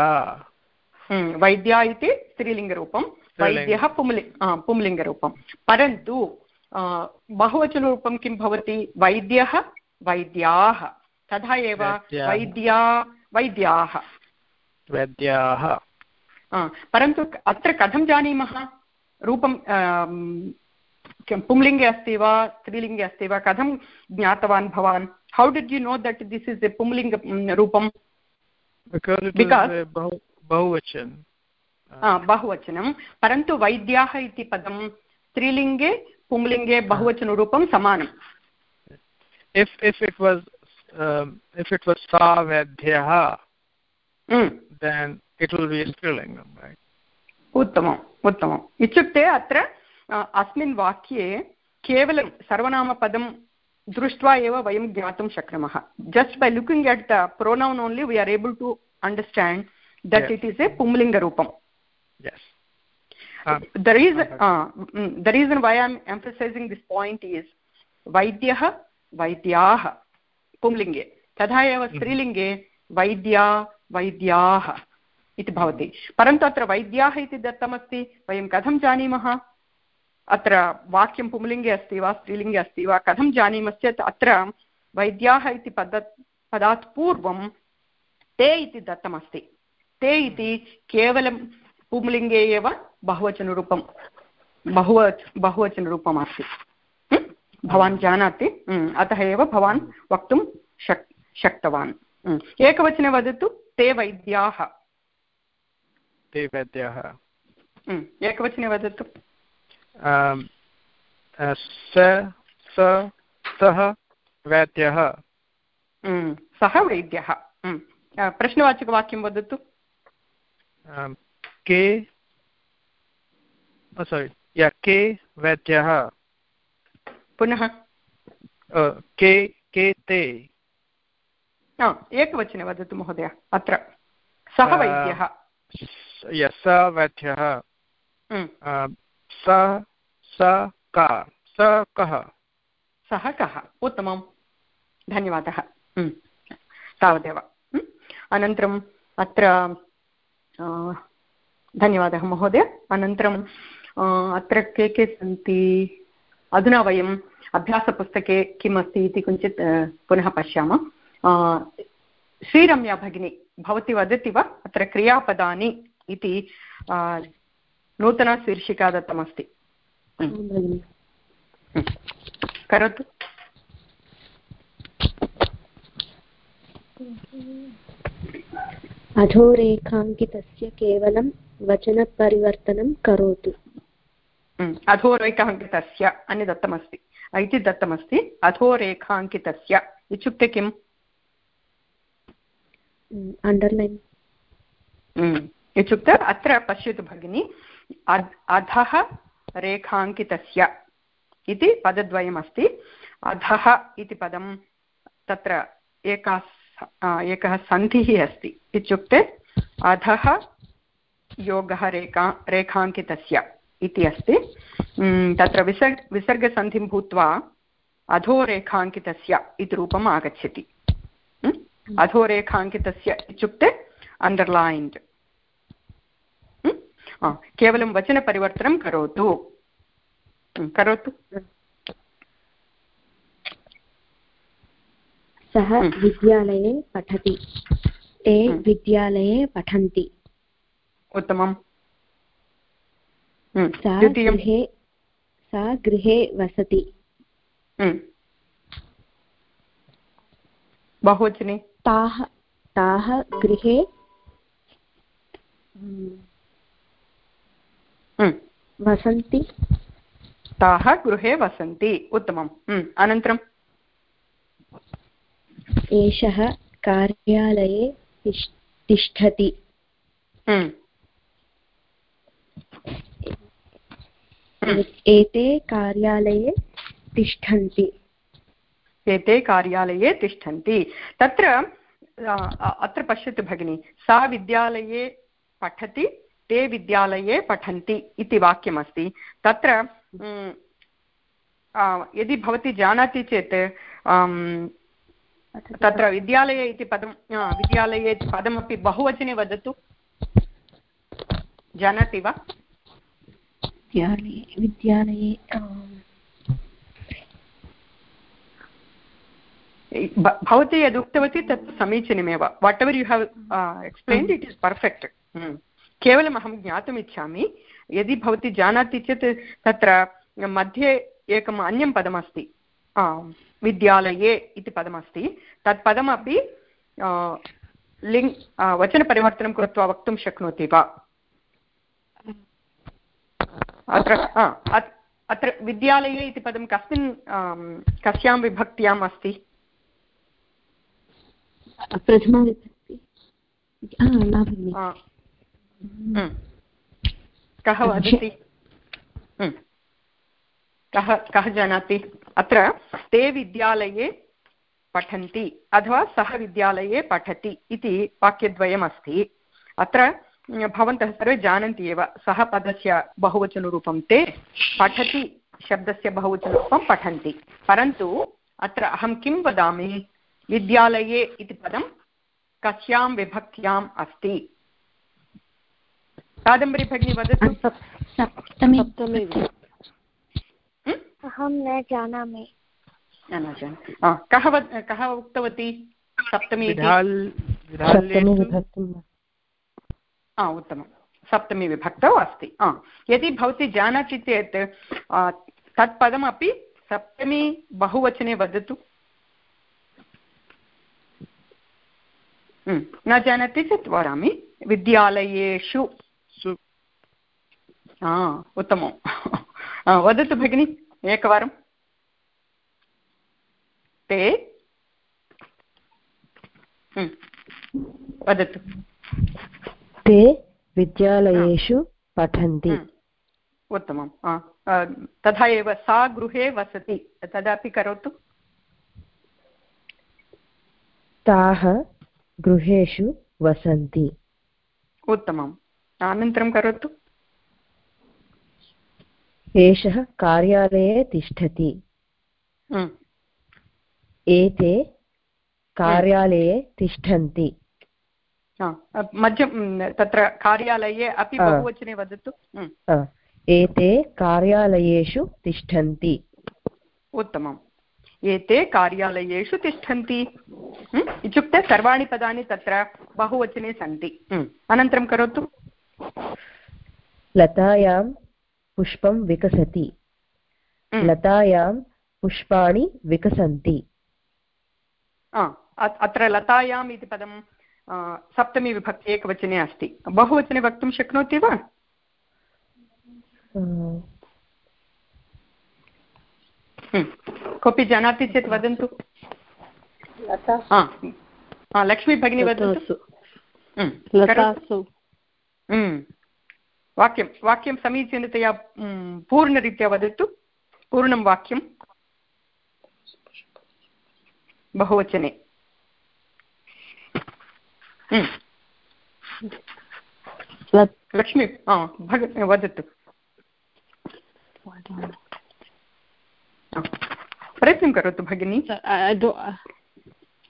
हम्म, वैद्या इति स्त्रीलिङ्गरूपं वैद्यः पुंलि पुंलिङ्गरूपं परन्तु बहुवचनरूपं किं भवति? वैद्यः वैद्याः। तथा एव वैद्या। वैद्याः वैद्याः। परन्तु अत्र कथं जानीमः? रूपं किं पुंलिङ्गे अस्ति वा स्त्रीलिङ्गे अस्ति वा? कथं ज्ञातवान् भवान्? How did you know that this is a पुंलिङ्ग रूपं आ, बहुवचनं। परन्तु वैद्याः इति पदं स्त्रीलिङ्गे पुंलिङ्गे बहुवचनरूपं समानम्। If if it was um, if it was sa vaidhyah Mm. then it will be strilingam right? उत्तमम् इत्युक्ते अत्र अ, अस्मिन् वाक्ये केवलं सर्वनामपदं दृष्ट्वा एव वयं ज्ञातुं शक्नुमः। Just by looking at the pronoun only we are able to understand that it is a पुंलिङ्गरूपं yes. um, the reason uh, mm, the reason why i'm emphasizing this point is वैद्यः वैद्याः पुंलिङ्गे तथा एव स्त्रीलिङ्गे वैद्या वैद्याः इति भवति। परन्तु अत्र वैद्याः इति दत्तमस्ति वयं कथं जानीमः? अत्र वाक्यं पुंलिङ्गे अस्ति वा स्त्रीलिङ्गे अस्ति वा कथं जानीमश्चेत् अत्र वैद्याः इति पद पदात् पूर्वं ते इति दत्तमस्ति। ते इति केवलं पुंलिङ्गे एव बहुवचनरूपं बहुवच बहुवचनरूपम् अस्ति ह्म्? भवान् जानाति। अतः एव भवान् वक्तुं शक् शक्तवान्. एकवचने वदतु ते वैद्याः। vaidyaः ह्म्. एकवचने वदतु। सः वैद्यः। सः वैद्यः। प्रश्नवाचकवाक्यं वदतु। के sorry yeah के वैद्यः पुनः। Uh, के के ते एकवचने वदतु महोदय अत्र। सः अ, वैद्यः। स- वैद्यः। Um, स स का स कः। सः कः? उत्तमं धन्यवादः। तावदेव। अनन्तरम् अत्र अ, धन्यवादः महोदय। अनन्तरं अ, अत्र के के सन्ति? अधुना वयम् अभ्यासपुस्तके किम् अस्ति इति किञ्चित् पुनः पश्यामः। श्रीरम्या भगिनी भवती वदति वा? अत्र क्रियापदानि इति नूतनशीर्षिका दत्तमस्ति. करोतु। अधोरेखाङ्कितस्य केवलं वचनपरिवर्तनं करोतु. अधोरेखाङ्कितस्य अन्य दत्तमस्ति इति दत्तमस्ति अधोरेखाङ्कितस्य इत्युक्ते किम् अण्डर्लैन्. इत्युक्ते अत्र पश्यतु भगिनि अधः रेखाङ्कितस्य इति पदद्वयमस्ति अधः इति पदं तत्र एका एकः सन्धिः अस्ति इत्युक्ते अधः योगः रेखा रेखाङ्कितस्य इति अस्ति। तत्र विसर् विसर्गसन्धिं भूत्वा अधोरेखाङ्कितस्य इति रूपम् आगच्छति। म्? अधोरेखाङ्कितस्य इत्युक्ते अण्डर्लैन्ड् केवलं वचनपरिवर्तनं करोतु। करोतु। सः हम्म। विद्यालये पठति। ते हम्म। विद्यालये पठन्ति। उत्तमम्। म्, सा द्वितीयं सा गृहे वसति। बहुवचने। ताः ताः गृहे। हम्म, वसन्ति। ताः गृहे वसन्ति। उत्तमम्। म्, अनन्तरं एषः कार्यालये तिष्ठति म्. म्. एते कार्यालये तिष्ठन्ति। एते कार्यालये तिष्ठन्ति। तत्र अत्र पश्यतु भगिनि, सा विद्यालये पठति, ते विद्यालये पठन्ति इति वाक्यमस्ति। तत्र यदि भवती जानाति चेत् तत्र विद्यालये इति पदं विद्यालये पदमपि बहुवचने वदतु। जानाति वा? भ- भवती यद् उक्तवती तत् समीचीनमेव। Whatever you have explained it is perfect केवलम् अहं ज्ञातुम् इच्छामि यदि भवती जानाति चेत् तत्र मध्ये एकम् अन्यं पदमस्ति विद्यालये इति पदमस्ति। तत् पदमपि आ, वचनपरिवर्तनं कृत्वा वक्तुं शक्नोति वा? अत्र अत्र विद्यालये इति पदं कस्मिन् कस्यां विभक्त्याम् अस्ति? हम्म। कः वदति? हम्म। कः कः जानाति? अत्र ते विद्यालये पठन्ति अथवा सः विद्यालये पठति इति वाक्यद्वयमस्ति। अत्र भवन्तः सर्वे जानन्ति एव सः पदस्य बहुवचनरूपं ते पठति शब्दस्य बहुवचनरूपं पठन्ति। परन्तु अत्र अहं किं वदामि? विद्यालये इति पदं कस्यां विभक्त्याम् अस्ति? कादम्बरी भगिनी वदतु। सप्तमी। सप्तमी? अहं न जानामि। न, कः कः उक्तवती? सप्तमी इति विधाल् सप्तमी विधाल्येषु विभक्तिं हा उत्तमं सप्तमी विभक्तौ अस्ति। हा यदि भवती जानाति चेत् तत् पदमपि सप्तमी बहुवचने वदतु। न जानाति चेत् वदामि। विद्यालयेषु। हा उत्तमं वदतु भगिनि एकवारं। ते? वदतु। ते विद्यालयेषु पठन्ति। हं, उत्तमं हा, आ, तथा एव सा गृहे वसति। तदपि करोतु। ताः गृहेषु वसन्ति। उत्तमम्। अनन्तरं करोतु। एषः कार्यालये तिष्ठति। हं, एते कार्यालये तिष्ठन्ति। हा, मध्यं तत्र कार्यालये अपि हा. बहुवचने वदतु। हं, अ, एते कार्यालयेषु तिष्ठन्ति। उत्तमम्। एते कार्यालयेषु तिष्ठन्ति। हं, इत्युक्ते सर्वाणि पदानि तत्र बहुवचने सन्ति। हं, अनन्तरं करोतु। लतायां पुष्पं विकसति। हं, लतायां पुष्पाणि विकसन्ति। आ, अ- अत्र लतायाम् इति पदं सप्तमी विभक्ति एकवचने अस्ति बहुवचने वक्तुं शक्नोति वा कोऽपि जानाति चेत् वदन्तु हा, हा, लक्ष्मी भगिनी हं, वाक्यं वाक्यं समीचीनतया पूर्णरीत्या वदतु पूर्णं वाक्यं बहुवचने लक्ष्मी हा, भग वदतु हा, प्रयत्नं करोतु भगिनी I don't-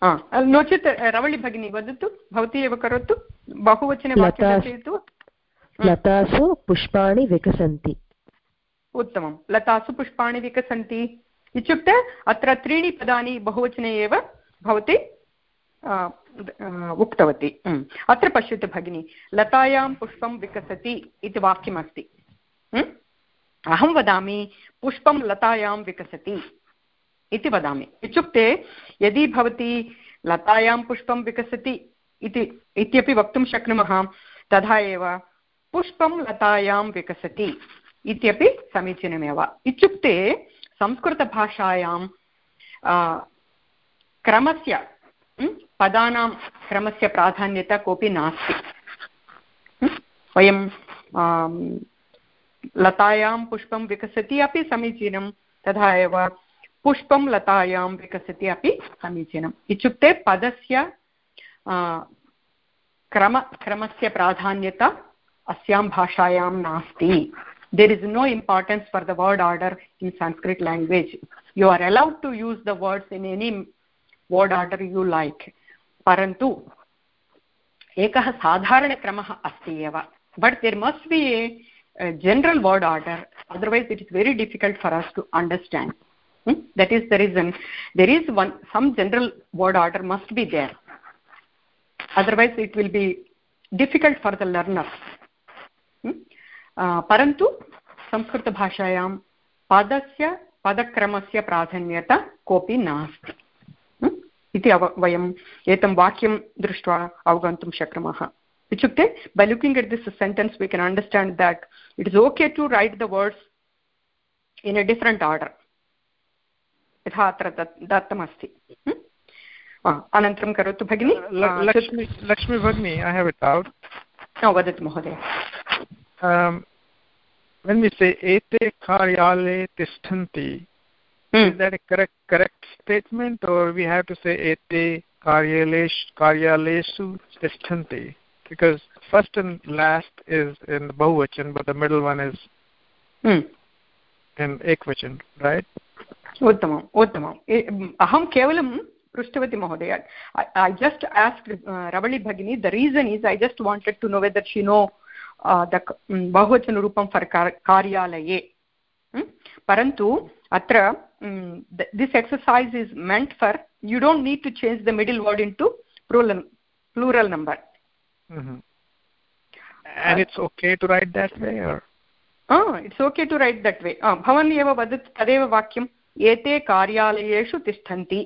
हा, नो चेत् रवळि भगिनी वदतु भवती एव करोतु बहुवचने वाक्यं लता- रचयतु हं, लतासु पुष्पाणि विकसन्ति उत्तमं लतासु पुष्पाणि विकसन्ति इत्युक्ते अत्र त्रीणि पदानि बहुवचने एव भवती आ, आ, उक्तवती। अत्र पश्यतु भगिनि, लतायां पुष्पं विकसति इति वाक्यमस्ति? अहं वदामि, पुष्पं लतायां विकसति इति वदामि इत्युक्ते, यदि भवती लतायां पुष्पं विकसति इति, इत्यपि वक्तुं शक्नुमः, तथा एव पुष्पं लतायां विकसति इत्यपि समीचीनमेव इत्युक्ते, संस्कृतभाषायां क्रमस्य पदानां क्रमस्य प्राधान्यता कोऽपि नास्ति. म्, वयं लतायां पुष्पं विकसति अपि समीचीनं तथा एव पुष्पं लतायां विकसति अपि समीचीनम्. इत्युक्ते पदस्य क्रम क्रमस्य प्राधान्यता अस्यां भाषायां नास्ति. There is no importance for the word order in sanskrit language. You are allowed to use the words in any what order you like परन्तु एकः साधारणक्रमः अस्ति एव. But there must be a general word order otherwise it is very difficult for us to understand that is the reason there is one some general word order must be there otherwise it will be difficult for the learner परन्तु संस्कृतभाषायां पदस्य, पदक्रमस्य प्राधान्यता कोऽपि नास्ति. इति अव वयम् एतं वाक्यं दृष्ट्वा अवगन्तुं शक्नुमः। इत्युक्ते by looking at this sentence we can understand that it is okay to write the words in a different order यथा अत्र दत्तमस्ति। अनन्तरं करोतु भगिनि। लक्ष्मी भगिनी ऐ हेव् इट् औट् वदतु महोदय। When we say ete karyale tishtanti hmm. is that a correct correct statement or we have to say ete karyalesh karyaleshu tishtanti because first and last is in the bahuvachan but the middle one is hmm. in ekvachan right उत्तमम् उत्तमम् अहं केवलं पृष्टवती महोदय ऐ just ask Ravali भगिनी the reason is I just wanted to know whether she know the बहुवचनरूपं for कार्यालये परन्तु अत्र This exercise is meant for you don't need to change the middle word into plural plural number and it's okay to write that way or it's okay to write that way भवान् एव वदतु तदेव वाक्यम् एते कार्यालयेषु तिष्ठन्ति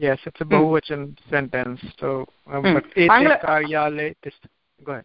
yes it's a hmm. bahuvachan hmm. sentence so um, hmm. but ete karyale go ahead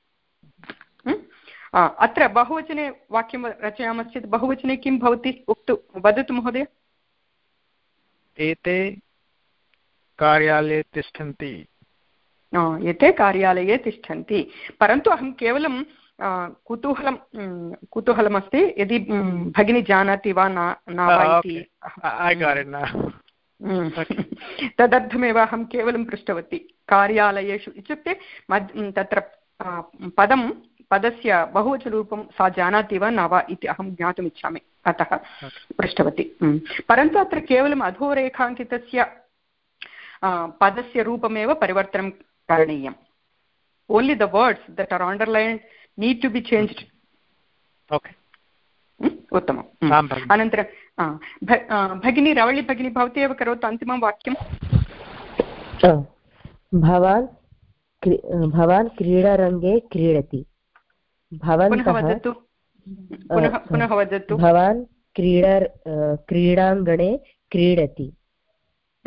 अत्र बहुवचने वाक्यं रचयामश्चेत् बहुवचने किं भवति उक्तु वदतु महोदय? एते कार्यालये तिष्ठन्ति। एते कार्यालये तिष्ठन्ति। परन्तु अहं केवलं कुतूहलं कुतूहलमस्ति यदि भगिनी जानाति वा न वा इति [laughs] तदर्थमेव अहं केवलं पृष्टवती। कार्यालयेषु इत्युक्ते तत्र पदं पदस्य बहुवचनरूपं सा जानाति वा न वा इति अहं ज्ञातुमिच्छामि अतः पृष्टवती। परन्तु अत्र केवलम् अधोरेखाङ्कितस्य पदस्य रूपमेव परिवर्तनं करणीयम्। Only the words that are underline need to be changed okay उत्तमम्। अनन्तरं भगिनी रवळि भगिनी भवती एव करोतु अन्तिमं वाक्यं भवान् भवान् क्रीडारङ्गे क्रीडति। भवन्तः पुनः वदतु। भवान् क्रीडा क्रीडाङ्गणे क्रीडति।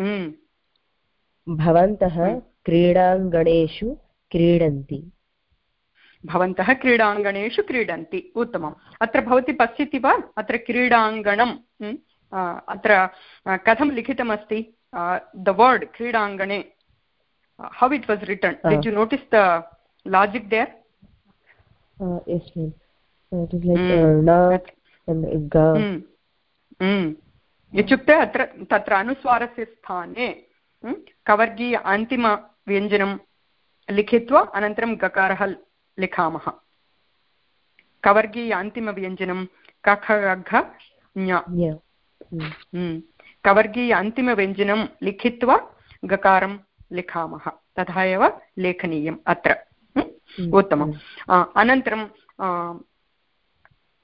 हम्म। भवन्तः हम्म। क्रीडाङ्गणेषु क्रीडन्ति। भवन्तः क्रीडाङ्गणेषु क्रीडन्ति। उत्तमम्। अत्र भवती पश्यति वा? अत्र क्रीडाङ्गणम् अत्र कथं लिखितमस्ति? द वर्ड् क्रीडाङ्गणे how it was return did you notice the logic there इत्युक्ते अत्र तत्र अनुस्वारस्य स्थाने कवर्गीय अन्तिमव्यञ्जनं लिखित्वा अनन्तरं गकारः लिखामः। कवर्गीय अन्तिमव्यञ्जनं कख घ। कवर्गीय अन्तिमव्यञ्जनं लिखित्वा गकारं लिखामः। तथा एव लेखनीयम् अत्र। उत्तमम्। अनन्तरं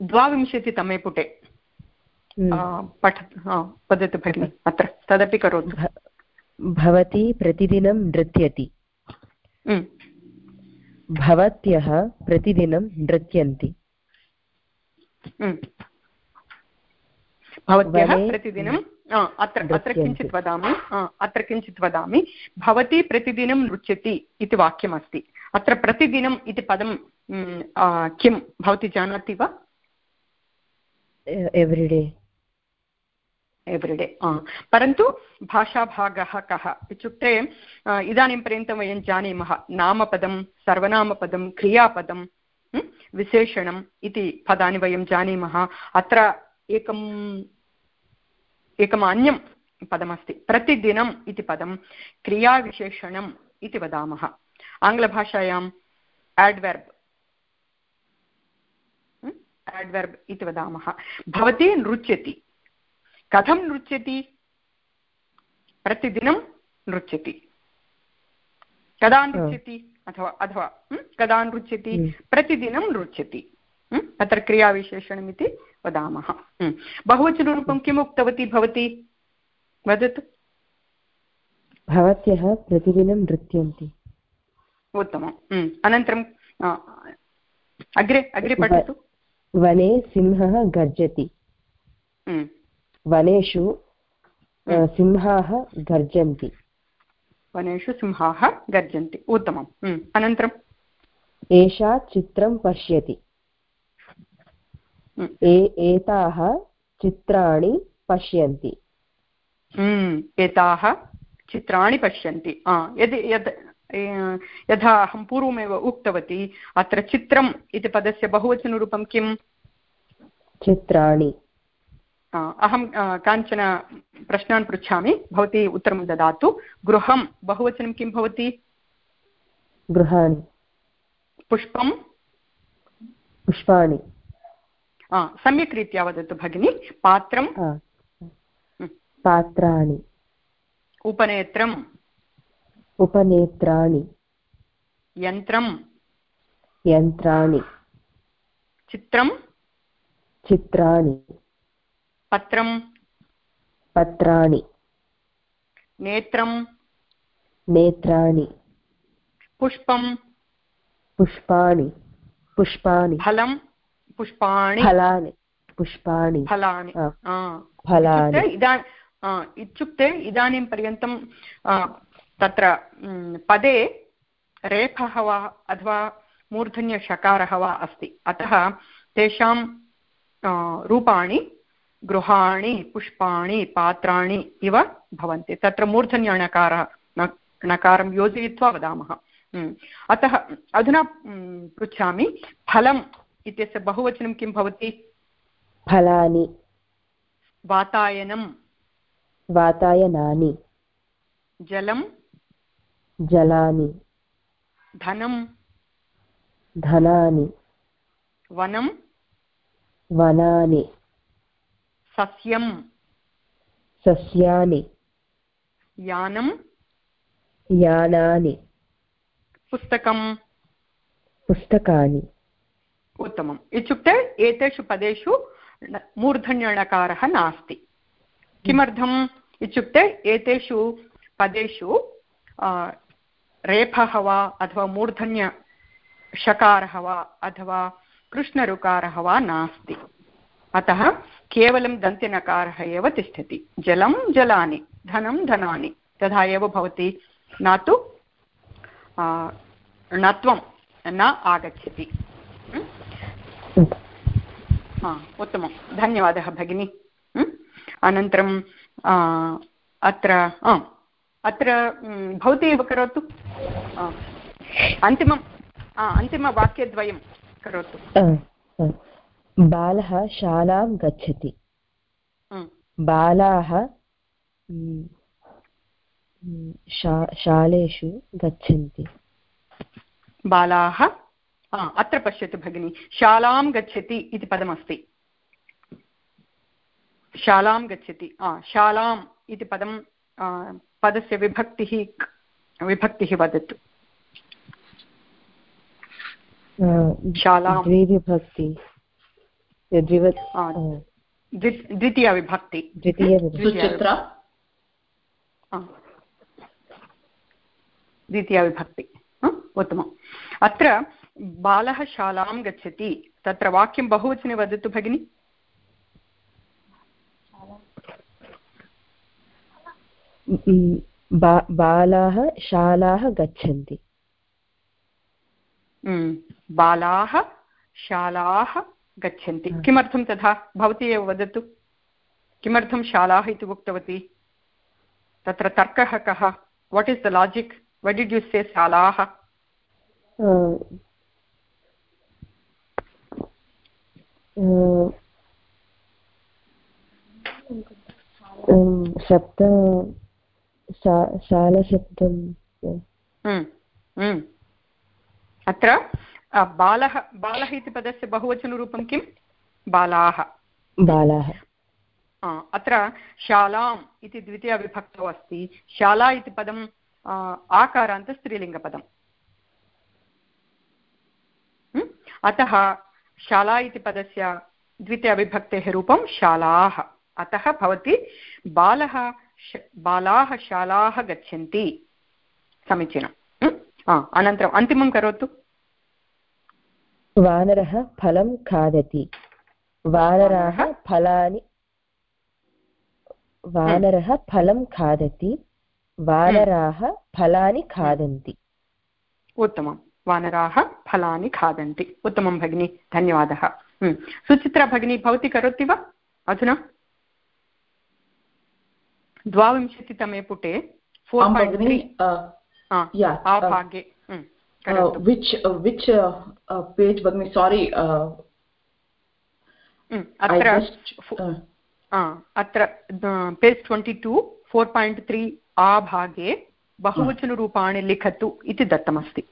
द्वाविंशतितमे पुटे। पठ वदतु भगिनि अत्र तदपि करोतु। भवती प्रतिदिनं नृत्यति। भवत्यः प्रतिदिनं नृत्यन्ति। भवत्यः प्रतिदिनं अत्र अत्र किञ्चित् वदामि अत्र किञ्चित् वदामि। भवती प्रतिदिनं नृत्यति इति वाक्यमस्ति। अत्र प्रतिदिनम् इति पदं किं भवती जानाति वा? एव्रिडे एव्रिडे परन्तु भाषाभागः कः? इत्युक्ते इदानीं पर्यन्तं वयं जानीमः नामपदं सर्वनामपदं क्रियापदं विशेषणम् इति पदानि वयं जानीमः। अत्र एकम् एकम् अन्यं पदमस्ति प्रतिदिनम् इति पदं क्रियाविशेषणम् इति वदामः। आङ्ग्लभाषायाम् एड्वर्ब् एड्वर्ब् इति वदामः। भवती नृत्यति। कथं नृत्यति? प्रतिदिनं नृत्यति। कदा नृत्यति? अथवा अथवा कदा नृत्यति? प्रतिदिनं नृत्यति। अत्र क्रियाविशेषणमिति वदामः। बहुवचनरूपं किम् उक्तवती भवती? वदतु। भवत्यः प्रतिदिनं नृत्यन्ति। उत्तमम् अनन्तरं अग्रे अग्रे पठतु. वने सिंहः गर्जति. वनेषु सिंहाः गर्जन्ति. वनेषु सिंहाः गर्जन्ति. उत्तमम् अनन्तरम् एषा चित्रं पश्यति. एताः चित्राणि पश्यन्ति. एताः चित्राणि पश्यन्ति. यदि यद् यथा अहं पूर्वमेव उक्तवती अत्र चित्रम् इति पदस्य बहुवचनरूपं किम्? चित्राणि। अहं काञ्चन प्रश्नान् पृच्छामि भवती उत्तरं ददातु। गृहं बहुवचनं किं भवति? गृहाणि। पुष्पं पुष्पाणि। सम्यक् रीत्या वदतु भगिनि पात्रं पात्राणि। उपनेत्रम्? उपनेत्राणि यन्त्रं यन्त्राणि चित्रं चित्राणि पत्रं पत्राणि नेत्रं नेत्राणि पुष्पं पुष्पाणि पुष्पाणि फलं पुष्पाणि फलानि पुष्पाणि फलानि फलानि इत्युक्ते इदानीं पर्यन्तं तत्र पदे रेफः वा अथवा मूर्धन्यषकारः वा अस्ति। अतः तेषां रूपाणि गृहाणि पुष्पाणि पात्राणि इव भवन्ति। तत्र मूर्धन्यणकारः णकारं योजयित्वा वदामः। अतः अधुना पृच्छामि फलम् इत्यस्य बहुवचनं किं भवति? फलानि। वातायनं वातायनानि। जलं जलानि। धनं। धनानि। वनं। वनानि। सस्यं सस्यानि। यानं। यानानि। पुस्तकं पुस्तकानि। उत्तमम्। इत्युक्ते एतेषु पदेषु मूर्धन्यणकारः नास्ति। किमर्थम् इत्युक्ते एतेषु पदेषु रेफः वा अथवा मूर्धन्यषकारः वा अथवा कृष्णऋकारः वा नास्ति अतः केवलं दन्त्यनकारः एव तिष्ठति जलं जलानि धनं धनानि तथा एव भवति न तु णत्वं न आगच्छति उत्तमं धन्यवादः भगिनि अनन्तरं अत्र अत्र भवती एव करोतु? अन्तिमम् अन्तिमवाक्यद्वयं करोतु। बालः शालां गच्छति। बालाः शालेषु गच्छन्ति। बालाः अत्र पश्यतु भगिनि शालां गच्छति इति पदमस्ति। शालां गच्छति शालाम् इति पदं पदस्य विभक्तिः विभक्तिः वदतु। शालां द्विविभक्ति। द्वितीयविभक्ति। द्वितीयविभक्ति। द्वितीयविभक्ति। उत्तमम्। अत्र बालः शालां गच्छति। तत्र वाक्यं बहुवचने वदतु भगिनि। बालाः शालाः गच्छन्ति। बालाः शालाः गच्छन्ति। किमर्थं तथा? भवती एव वदतु। किमर्थं शालाः इति उक्तवती? तत्र तर्कः कः? What is the logic why did you say शालाः? शब्द शा- शालशब्दं हम्म, हम्म। अत्र बालः बालः इति पदस्य बहुवचनरूपं किं बालाः। बालाः। अत्र शालाम् इति द्वितीयविभक्तौ अस्ति। शाला इति पदं अ, आकारान्त स्त्रीलिङ्गपदम्। हम्म? अतः शाला इति पदस्य द्वितीयविभक्तेः रूपं शालाः। अतः भवती बालः बालाः शालाः गच्छन्ति समीचीनम् हम्म? आ, अनन्तरम् अन्तिमं करोतु वानरः फलं खादति वानराः वानरः? फलानि वानरः फलं खादति वानराः फलानि खादन्ति उत्तमं वानराः फलानि खादन्ति उत्तमं भगिनि धन्यवादः हम्म। सुचित्रा भगिनी भवती करोति वा अधुना द्वाविंशतितमे पुटे फोर् आं पायिण्ट् भगिनि त्री yeah, uh, आभागे हम्म, करोतु विच् विच् पेज् भगिनि सारी हम्म, अत्र आ, अत्र page twenty two four point three आभागे बहुवचनरूपाणि लिखतु इति दत्तमस्ति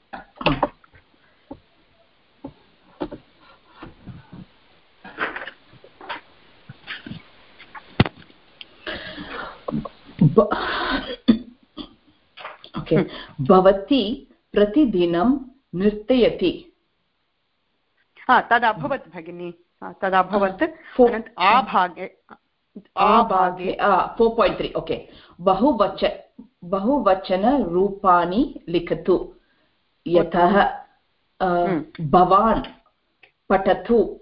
ओके भवती प्रतिदिनं नृत्यति. हा तदभवत् भगिनि. हा, तदभवत् आभागे आभागे फोर् पायिण्ट् त्री ओके बहुवच बहुवचनरूपाणि लिखतु. यतः हम्म। भवान् पठतु.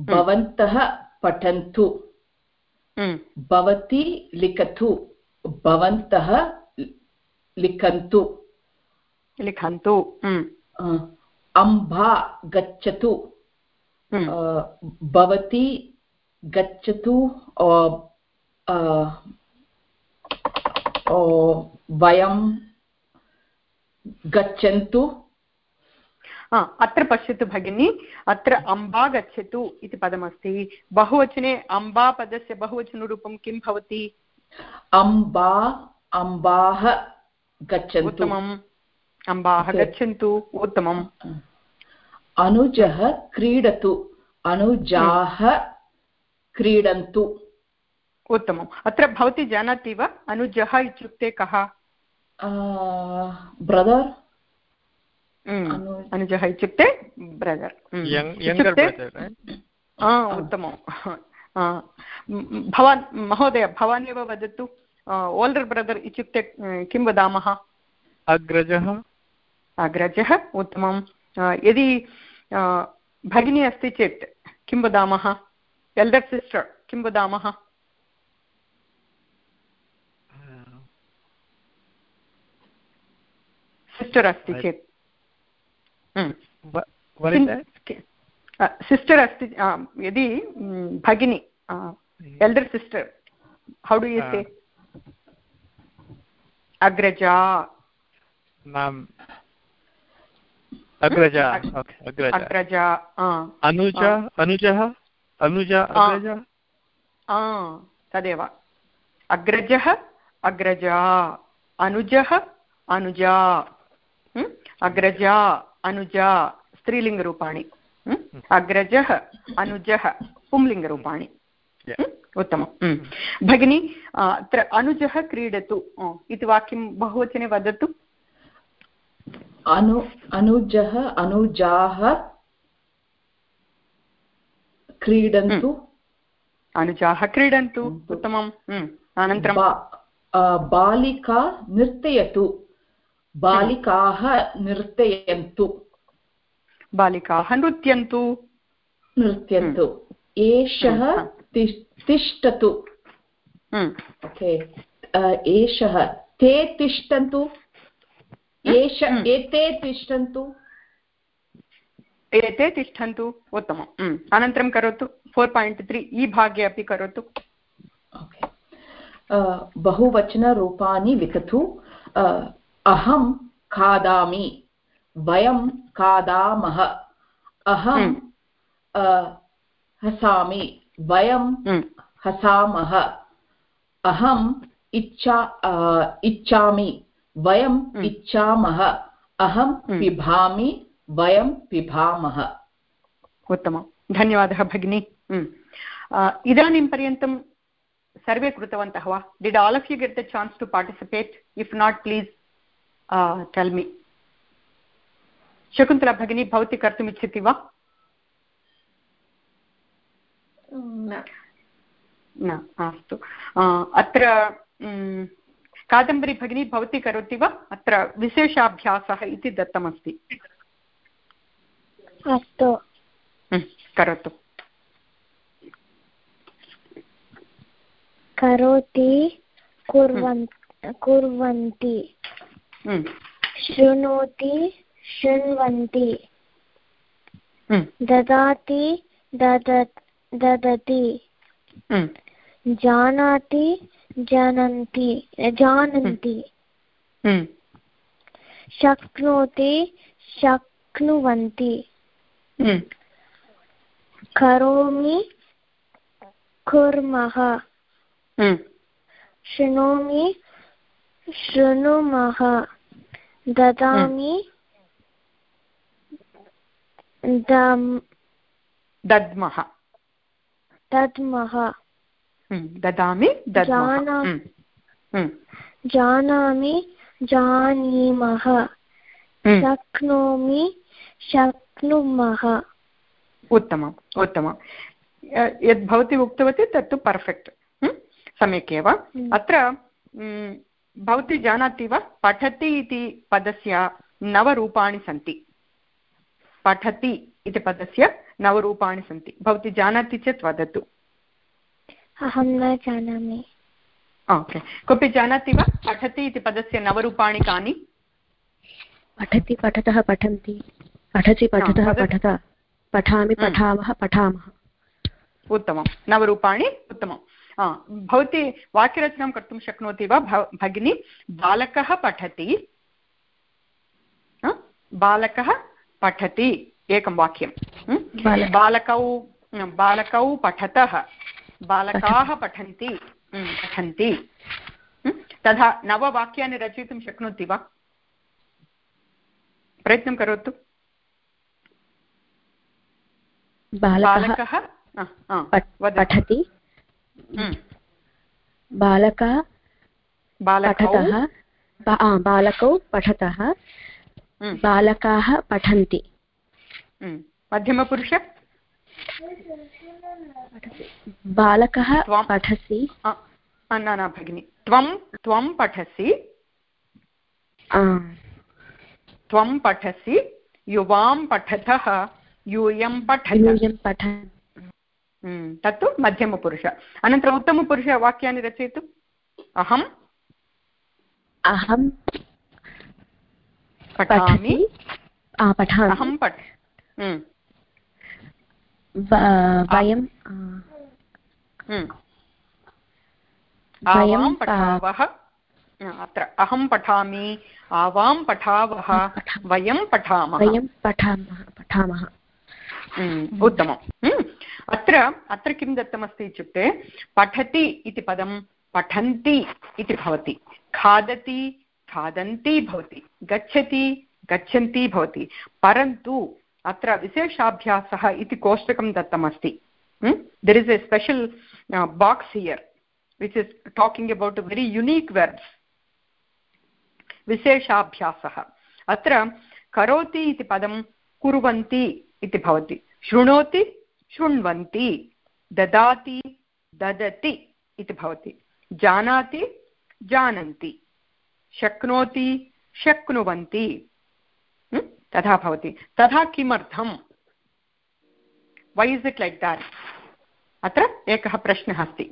भवन्तः पठन्तु. भवती लिखतु. भवन्तः लिखन्तु। लिखन्तु। हम्म, अम्बा गच्छतु। हम्म, भवती गच्छतु। वयं गच्छन्तु। अत्र पश्यतु भगिनि। अत्र अम्बा गच्छतु इति पदमस्ति। बहुवचने अम्बा पदस्य बहुवचनरूपं किं भवति? अम्बा अम्बाः गच्छन्तु उत्तमम् अम्बाः Okay. गच्छन्तु उत्तमम् अनुजः क्रीडतु अनुजाः क्रीडन्तु उत्तमम् अत्र भवती जानाति वा अनुजः इत्युक्ते कः ब्रदर् हम्म, अनु- अनुजः इत्युक्ते ब्रदर् younger भवान् महोदय भवान् एव वदतु ओल्डर् ब्रदर् इत्युक्ते किं वदामः अग्रजः अग्रजः उत्तमं यदि भगिनी अस्ति चेत् किं वदामः एल्डर् सिस्टर् किं वदामः सिस्टर् अस्ति चेत् हम्म। Wha- what is that sister अस्ति यदि भगिनी elder sister how do you say अग्रजा। नाम। अग्रजा। अग्रजा। अनुजा अनुजः? अनुजा अग्रजा? तदेव। अग्रजः अग्रजा। अनुजः अनुजा। अग्रजा अनुजा। स्त्रीलिङ्गरूपाणि? अग्रजः अनुजः पुंलिङ्गरूपाणि. उत्तमं भगिनी आ, अत्र अनुजः क्रीडतु. इति वाक्यं बहुवचने वदतु. अनु अनुजः अनुजाः क्रीडन्तु. अनुजाः क्रीडन्तु. उत्तमं म्. अनन्तरं बालिका नर्तयतु बालिकाः नर्तयन्तु बालिकाः नृत्यन्तु। नृत्यन्तु। एषः हम्म. तिष्- तिष्ठतु। म्. ओके। एषः। ते तिष्ठन्तु। एष हम्म. एते तिष्ठन्तु। एते तिष्ठन्तु। उत्तमम्। अनन्तरं करोतु। फोर् पायिण्ट् त्री ई भागे अपि करोतु। बहुवचनरूपाणि लिखतु अहं खादामि। वयं खादामः। अहं हम्म. हसामि। वयं हसामः। अहम् इच्छा इच्छामि। वयम् हम्म। इच्छामः। अहं हम्म। पिबामि वयं पिबामः उत्तमं। धन्यवादः भगिनी। हम्म। इदानीं पर्यन्तं सर्वे कृतवन्तः वा? Did all of you get the chance to participate if not please tell me Shakuntala भगिनी भवती कर्तुमिच्छति वा? न। अस्तु। अत्र कादम्बरी भगिनी भवती करोति वा? अत्र विशेषाभ्यासः इति दत्तमस्ति। अस्तु। करोतु। करोति कुर्वन् कुर्वन्ति। शृणोति शृण्वन्ति। म्, ददाति दद ददति। म्, जानाति जानन्ति जानन्ति। म्, शक्नोति शक्नुवन्ति। करोमि कुर्मः। शृणोमि शृणुमः। ददामि दम् दद्मः। दद्मः। ददामि दद्मः। जाना- म्, म्, जानामि जानीमः। शक्नोमि शक्नुमः। उत्तमम् उत्तमं यद् भवती उक्तवती तत्तु पर्फेक्ट् सम्यक् एव। हम्म। अत्र भवती जानाति वा? पठति इति पदस्य नवरूपाणि सन्ति। पठति इति पदस्य नवरूपाणि सन्ति। भवती जानाति चेत् वदतु। अहं न जानामि। ओके। कोऽपि जानाति वा? पठति इति पदस्य नवरूपाणि कानि? पठति पठतः पठन्ति। पठति पठतः पठत। पठामि। पठामः पठामः। उत्तमं। नवरूपाणि उत्तमं। भवती वाक्यरचनां कर्तुं शक्नोति वा भगिनी? बालकः पठति। बालकः पठति एकं वाक्यं? बालकः। बालकौ पठतः। बालकाः पठन्ति। पठन्ति। तथा नववाक्यानि रचयितुं शक्नोति वा? प्रयत्नं करोतु। बालकः पठति. बालकः बालकौ बालकौ पठतः। बालकाः पठन्ति। हं. मध्यमपुरुष? बालकः पठसि। न न भगिनि। त्वं त्वं पठसि। त्वं पठसि। युवां पठतः। यूयं पठत। यूयं पठन् हं, तत्तु मध्यमपुरुष। अनन्तरम् उत्तमपुरुषवाक्यानि रचयतु। अहं अहं पठामि? पठामि। अहं पठ हं, व- वयं आवां पठावः। अत्र अहं पठामि आवां पठावः वयं पठामः। वयं पठामः पठामः। हम्म, उत्तमं हम्म, अत्र अत्र किं दत्तमस्ति इत्युक्ते पठति इति पदं पठन्ति इति भवति। खादति खादन्ति भवति, गच्छति, गच्छन्ति भवति। परन्तु अत्र विशेषाभ्यासः इति कोष्टकं दत्तमस्ति। There is a special box here which is talking about very unique words विशेषाभ्यासः। अत्र करोति इति पदं कुर्वन्ति इति भवति। शृणोति, शृण्वन्ति, ददाति, ददति इति भवति। जानाति, जानन्ति। शक्नोति, शक्नुवन्ति? तथा भवति। तथा किमर्थं why is it like that अत्र एकः प्रश्नः अस्ति?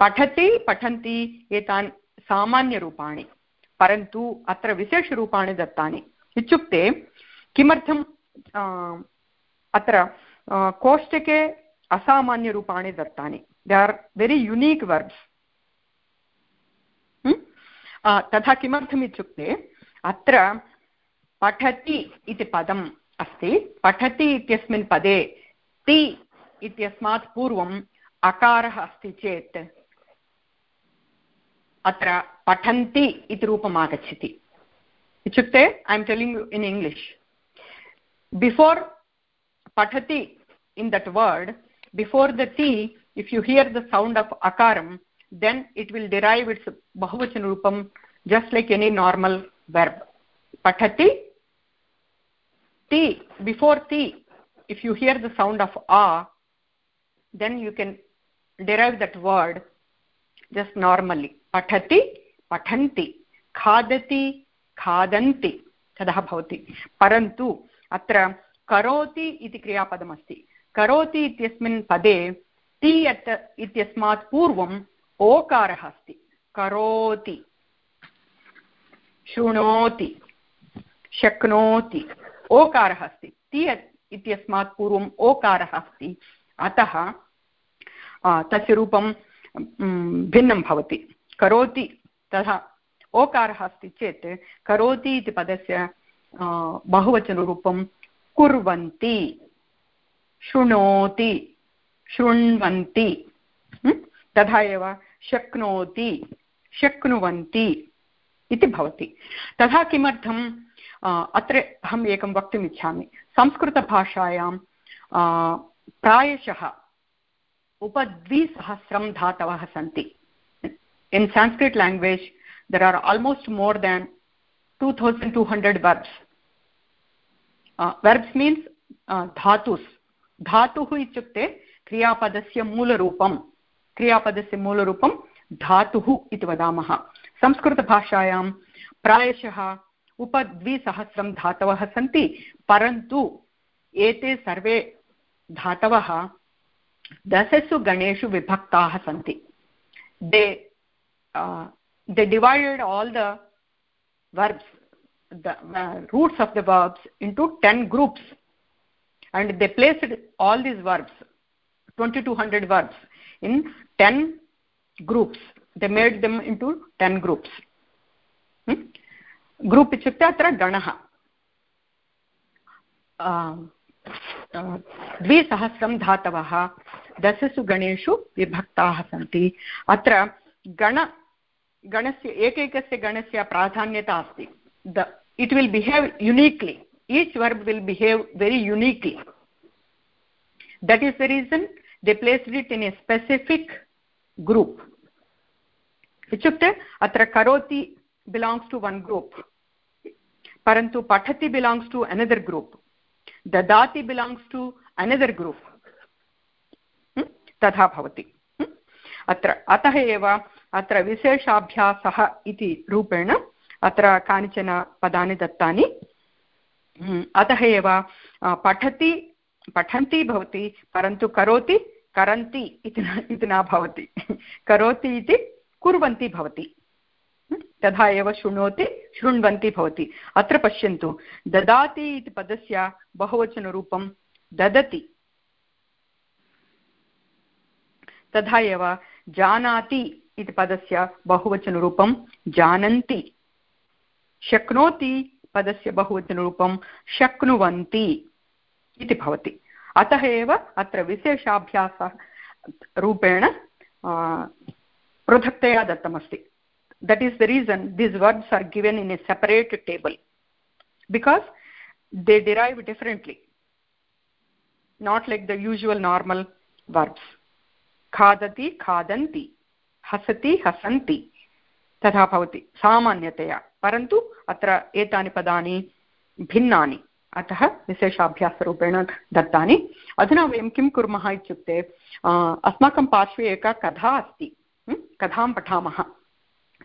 पठति, पठन्ति एतान् सामान्यरूपाणि, परन्तु अत्र विशेषरूपाणि दत्तानि। इत्युक्ते किमर्थं अत्र कोष्टके असामान्यरूपाणि दत्तानि। They are very unique words तथा किमर्थम् इत्युक्ते, अत्र पठति इति पदम् अस्ति। पठति इत्यस्मिन् पदे ति इत्यस्मात् पूर्वम् अकारः अस्ति चेत् अत्र पठन्ति इति रूपम् आगच्छति। इत्युक्ते I am telling you in English before पठति in that word before the T if you hear the sound of अकारं then it will derive its bahuvachan rupam just like any normal verb pathati ti before ti if you hear the sound of a then you can derive that word just normally pathati pathanti khadati खादन्ति ततः भवति परन्तु अत्र करोति इति क्रियापदमस्ति करोति इत्यस्मिन् पदे ति इत्यस्मात् पूर्वं ओकारः अस्ति करोति। शृणोति। शक्नोति। ओकारः अस्ति ति इत्यस्मात् पूर्वम् ओकारः अस्ति अतः तस्य रूपं भिन्नं भवति। करोति तथा ओकारः अस्ति चेत् करोति इति पदस्य बहुवचनरूपं कुर्वन्ति। शृणोति। शृण्वन्ति। तथा एव शक्नोति, शक्नुवन्ति इति भवति। तथा किमर्थम् अत्र अहम् एकं वक्तुम् इच्छामि। संस्कृतभाषायां प्रायशः उपद्विसहस्रं धातवः सन्ति। In Sanskrit language there are almost more than two thousand two hundred verbs verbs means धातुस्। धातुः इत्युक्ते क्रियापदस्य मूलरूपं क्रियापदस्य मूलरूपं धातुः इति वदामः। संस्कृतभाषायां प्रायशः उपद्विसहस्रं धातवः सन्ति परन्तु एते सर्वे धातवः दशसु गणेषु विभक्ताः सन्ति। They they divided all the verbs the uh, roots of the verbs into 10 groups and they placed all these verbs 2200 verbs in 10 groups. They made them into 10 groups. Hmm? Group इत्युक्ते अत्र गणः द्विसहस्रं धातवः दशसु गणेषु विभक्ताः सन्ति अत्र गण गणस्य एकैकस्य गणस्य प्राधान्यता अस्ति the it will behave uniquely each verb will behave very uniquely that is the reason they placed it in a specific group. इत्युक्ते अत्र करोति बिलाङ्ग्स् टु वन् ग्रूप् परन्तु पठति बिलाङ्ग्स् टु अनदर् ग्रूप् ददाति बिलाङ्ग्स् टु अनदर् ग्रूप् तथा भवति. अत्र, अतः एव अत्र विशेषाभ्यासः इति रूपेण अत्र कानिचन पदानि दत्तानि. अतः एव पठति, पठन्ति भवति, परन्तु करोति करन्ति इति न भवति। करोति इति कुर्वन्ति भवति। तथा एव शृणोति, शृण्वन्ति भवति। अत्र पश्यन्तु, ददाति इति पदस्य बहुवचनरूपं ददति। तथा एव जानाति इति पदस्य बहुवचनरूपं जानन्ति। शक्नोति पदस्य बहुवचनरूपं शक्नुवन्ति इति भवति। अतः एव अत्र विशेषाभ्यासः रूपेण पृथक्तया दत्तमस्ति। That is the reason this words are given in a separate table because they derive differently not like the usual normal verbs खादति खादन्ति हसति हसन्ति तथा भवति सामान्यतया परन्तु अत्र एतानि पदानि भिन्नानि अतः विशेषाभ्यासरूपेण दत्तानि। अधुना वयं किं कुर्मः इत्युक्ते अस्माकं पार्श्वे एका कथा अस्ति कथां पठामः।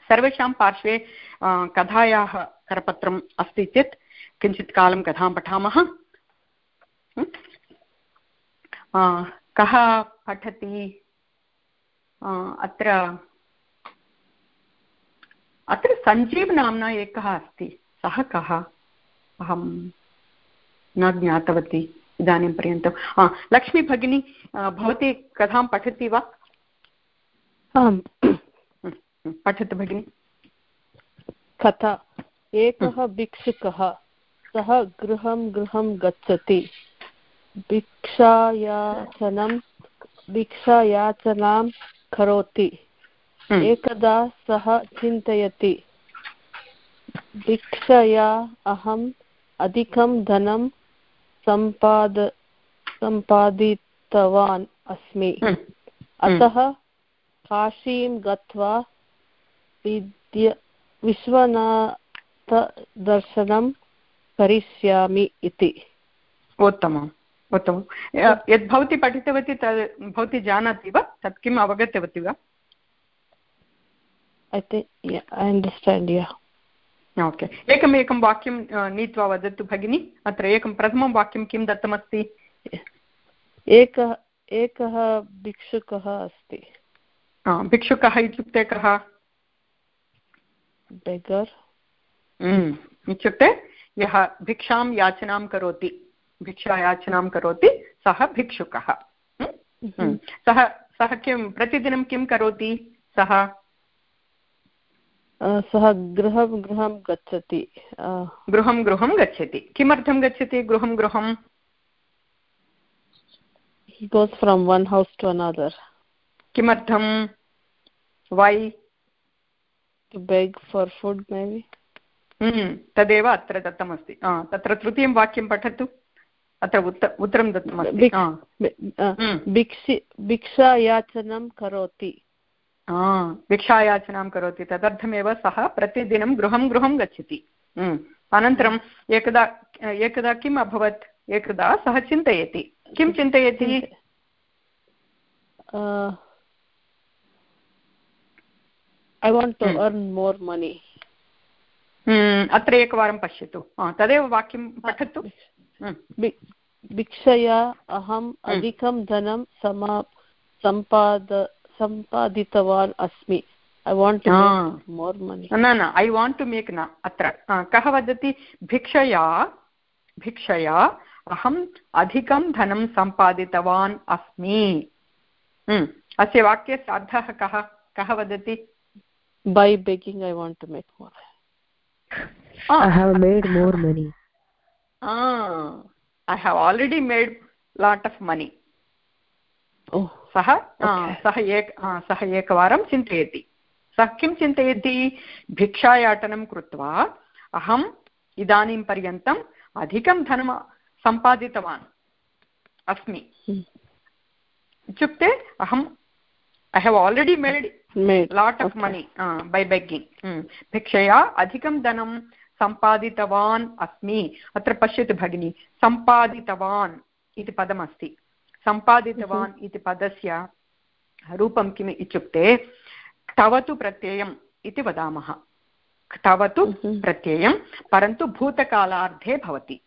सर्वेषां पार्श्वे कथायाः करपत्रम् अस्ति चेत् किञ्चित् कालं कथां पठामः। कः पठति? अत्र अत्र सञ्जीव् नाम्ना एकः अस्ति। सः कः? अहं न ज्ञातवती इदानीं पर्यन्तं लक्ष्मी भगिनी भवती कथां पठति वा? आम्। पठतु भगिनि। कथा। एकः भिक्षुकः सः गृहं गृहं गच्छति। भिक्षायाचनं भिक्षायाचनां करोति। एकदा सः चिन्तयति भिक्षया अहम् अधिकं धनं सम्पाद सम्पादितवान् अस्मि। अतः काशीं गत्वा विद्य विश्वनाथदर्शनं करिष्यामि इति। उत्तमम् उत्तमं यद् भवती पठितवती तद् भवती जानाति वा? तत् किम् अवगतवती वा? Think yeah, I understand yeah. Okay एकम् एकं वाक्यं नीत्वा वदतु भगिनि। अत्र एकं प्रथमं वाक्यं किं दत्तमस्ति? एकः एकः भिक्षुकः अस्ति। भिक्षुकः इत्युक्ते कः? बेगर्। इत्युक्ते यः भिक्षां याचनां करोति भिक्षायाचनां करोति सः भिक्षुकः। सः सः किं प्रतिदिनं किं करोति? सः? सः गृहं गृहं गच्छति। गृहं गृहं गच्छति। किमर्थं गच्छति गृहं गृहं goes from one house to another. किमर्थं? Why? To beg for food maybe? तदेव अत्र दत्तमस्ति। तत्र तृतीयं वाक्यं पठतु। अत्र उत्त उत्तरं दत्तमस्ति। भिक्षायाचनं करोति। भिक्षायाचनां करोति तदर्थमेव सः प्रतिदिनं गृहं गृहं गच्छति। अनन्तरम् एकदा एकदा किम् अभवत्? एकदा सः चिन्तयति। किं चिन्तयति? I want to earn more money अत्र एकवारं पश्यतु। तदेव वाक्यं पठतु। भिक्षया अहम् अधिकं धनं समा सम्पाद सम्पादितवान् अस्मि। ऐ वाण्ट् मोर् मनी न न ऐ वाण्ट् टु मेक् न अत्र। कः वदति? भिक्षया भिक्षया अहम् अधिकं धनं सम्पादितवान् अस्मि। अस्य वाक्यस्य अर्थः कः? कः वदति? By baking I want to make more I have made more money. Ah, I have already made lot of money. सः सः एक सः एकवारं चिन्तयति। सः किं चिन्तयति? भिक्षायाटनं कृत्वा अहम् इदानीं पर्यन्तम् अधिकं धनं सम्पादितवान् अस्मि। इत्युक्ते अहम् I have already made lot of money by begging भिक्षया अधिकं धनं सम्पादितवान् अस्मि। अत्र पश्यतु भगिनि सम्पादितवान् इति पदमस्ति। सम्पादितवान् इति पदस्य रूपं किम् इत्युक्ते क्तवतु प्रत्ययम् इति वदामः। क्तवतु प्रत्ययं परन्तु भूतकालार्धे भवति।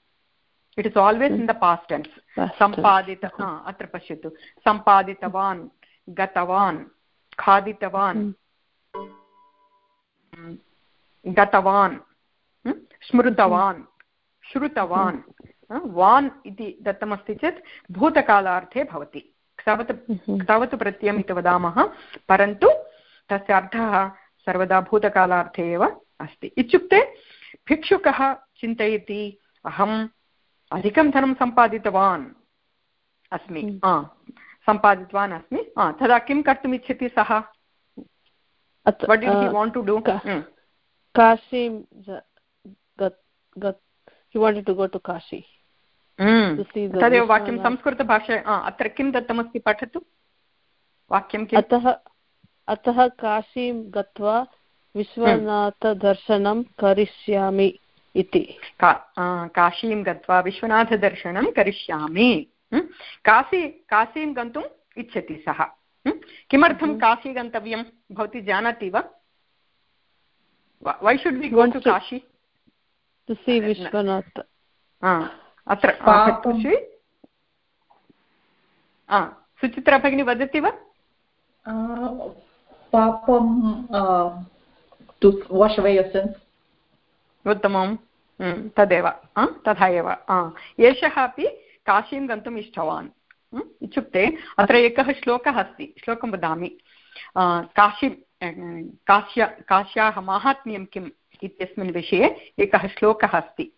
It is always in the past tense सम्पादित अत्र पश्यतु। सम्पादितवान् गतवान् खादितवान् गतवान् स्मृतवान् श्रुतवान् वान् इति दत्तमस्ति चेत् भूतकालार्थे भवति। क्तवत् क्तवत् प्रत्ययम् इति वदामः परन्तु तस्य अर्थः सर्वदा भूतकालार्थे एव अस्ति। इत्युक्ते भिक्षुकः चिन्तयति अहम् अधिकं धनं सम्पादितवान् अस्मि। सम्पादितवान् अस्मि। तदा किं कर्तुम् इच्छति सः? डु काशीं he wanted to go to kashi तदेव वाक्यं संस्कृतभाषा अत्र किं दत्तमस्ति पठतु वाक्यं किम् अतः अतः काशीं गत्वा विश्वनाथदर्शनं करिष्यामि इति काशीं गत्वा विश्वनाथदर्शनं करिष्यामि काशी काशीं गन्तुम् इच्छति सः किमर्थं काशी गन्तव्यं भवती जानाति वा why should be go to Kashi to see Vishwanath. अत्र सुचित्रा भगिनी वदति वा? पापं वाश् अवे उत्तमं तदेव. तथा एव. एषः अपि काशीं गन्तुम् इष्टवान्. इत्युक्ते अत्र एकः श्लोकः अस्ति. श्लोकं वदामि. काशी काश्या काश्याः माहात्म्यं किम् इत्यस्मिन् विषये एकः श्लोकः अस्ति.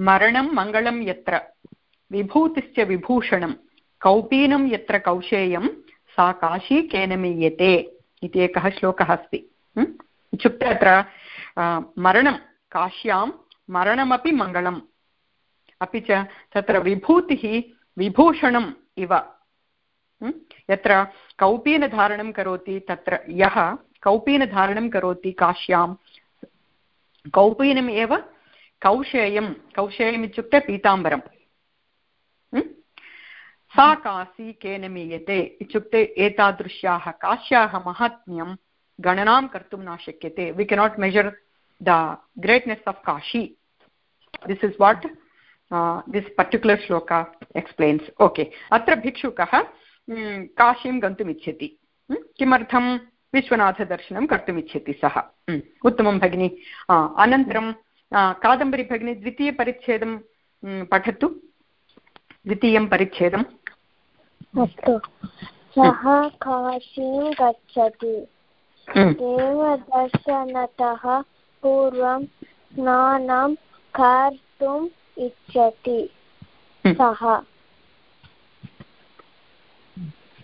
मरणं मङ्गलं यत्र। विभूतिश्च विभूषणं, कौपीनं यत्र कौशेयं, सा काशी केन मीयते इति एकः श्लोकः अस्ति। इत्युक्ते अत्र मरणं, काश्यां मरणमपि मङ्गलम्। अपि च तत्र विभूतिः विभूषणम् इव। यत्र कौपीनधारणं करोति, तत्र यः कौपीनधारणं करोति काश्यां, कौपीनम् एव कौशेयं, कौशेयम् इत्युक्ते पीताम्बरं सा काशी केन मीयते इत्युक्ते एतादृश्याः काश्याः माहात्म्यं गणनां कर्तुं न शक्यते। We cannot measure the greatness of Kashi this is what this particular shloka explains okay अत्र भिक्षुकः काशीं गन्तुम् इच्छति। किमर्थं? विश्वनाथदर्शनं कर्तुमिच्छति सः। उत्तमं भगिनि। अनन्तरं कादम्बरी भगिनी द्वितीयपरिच्छेदं पठतु द्वितीयं परिच्छेदम् अस्तु। सः काशीं गच्छति। देवदर्शनतः पूर्वं स्नानं कर्तुम् इच्छति। सः।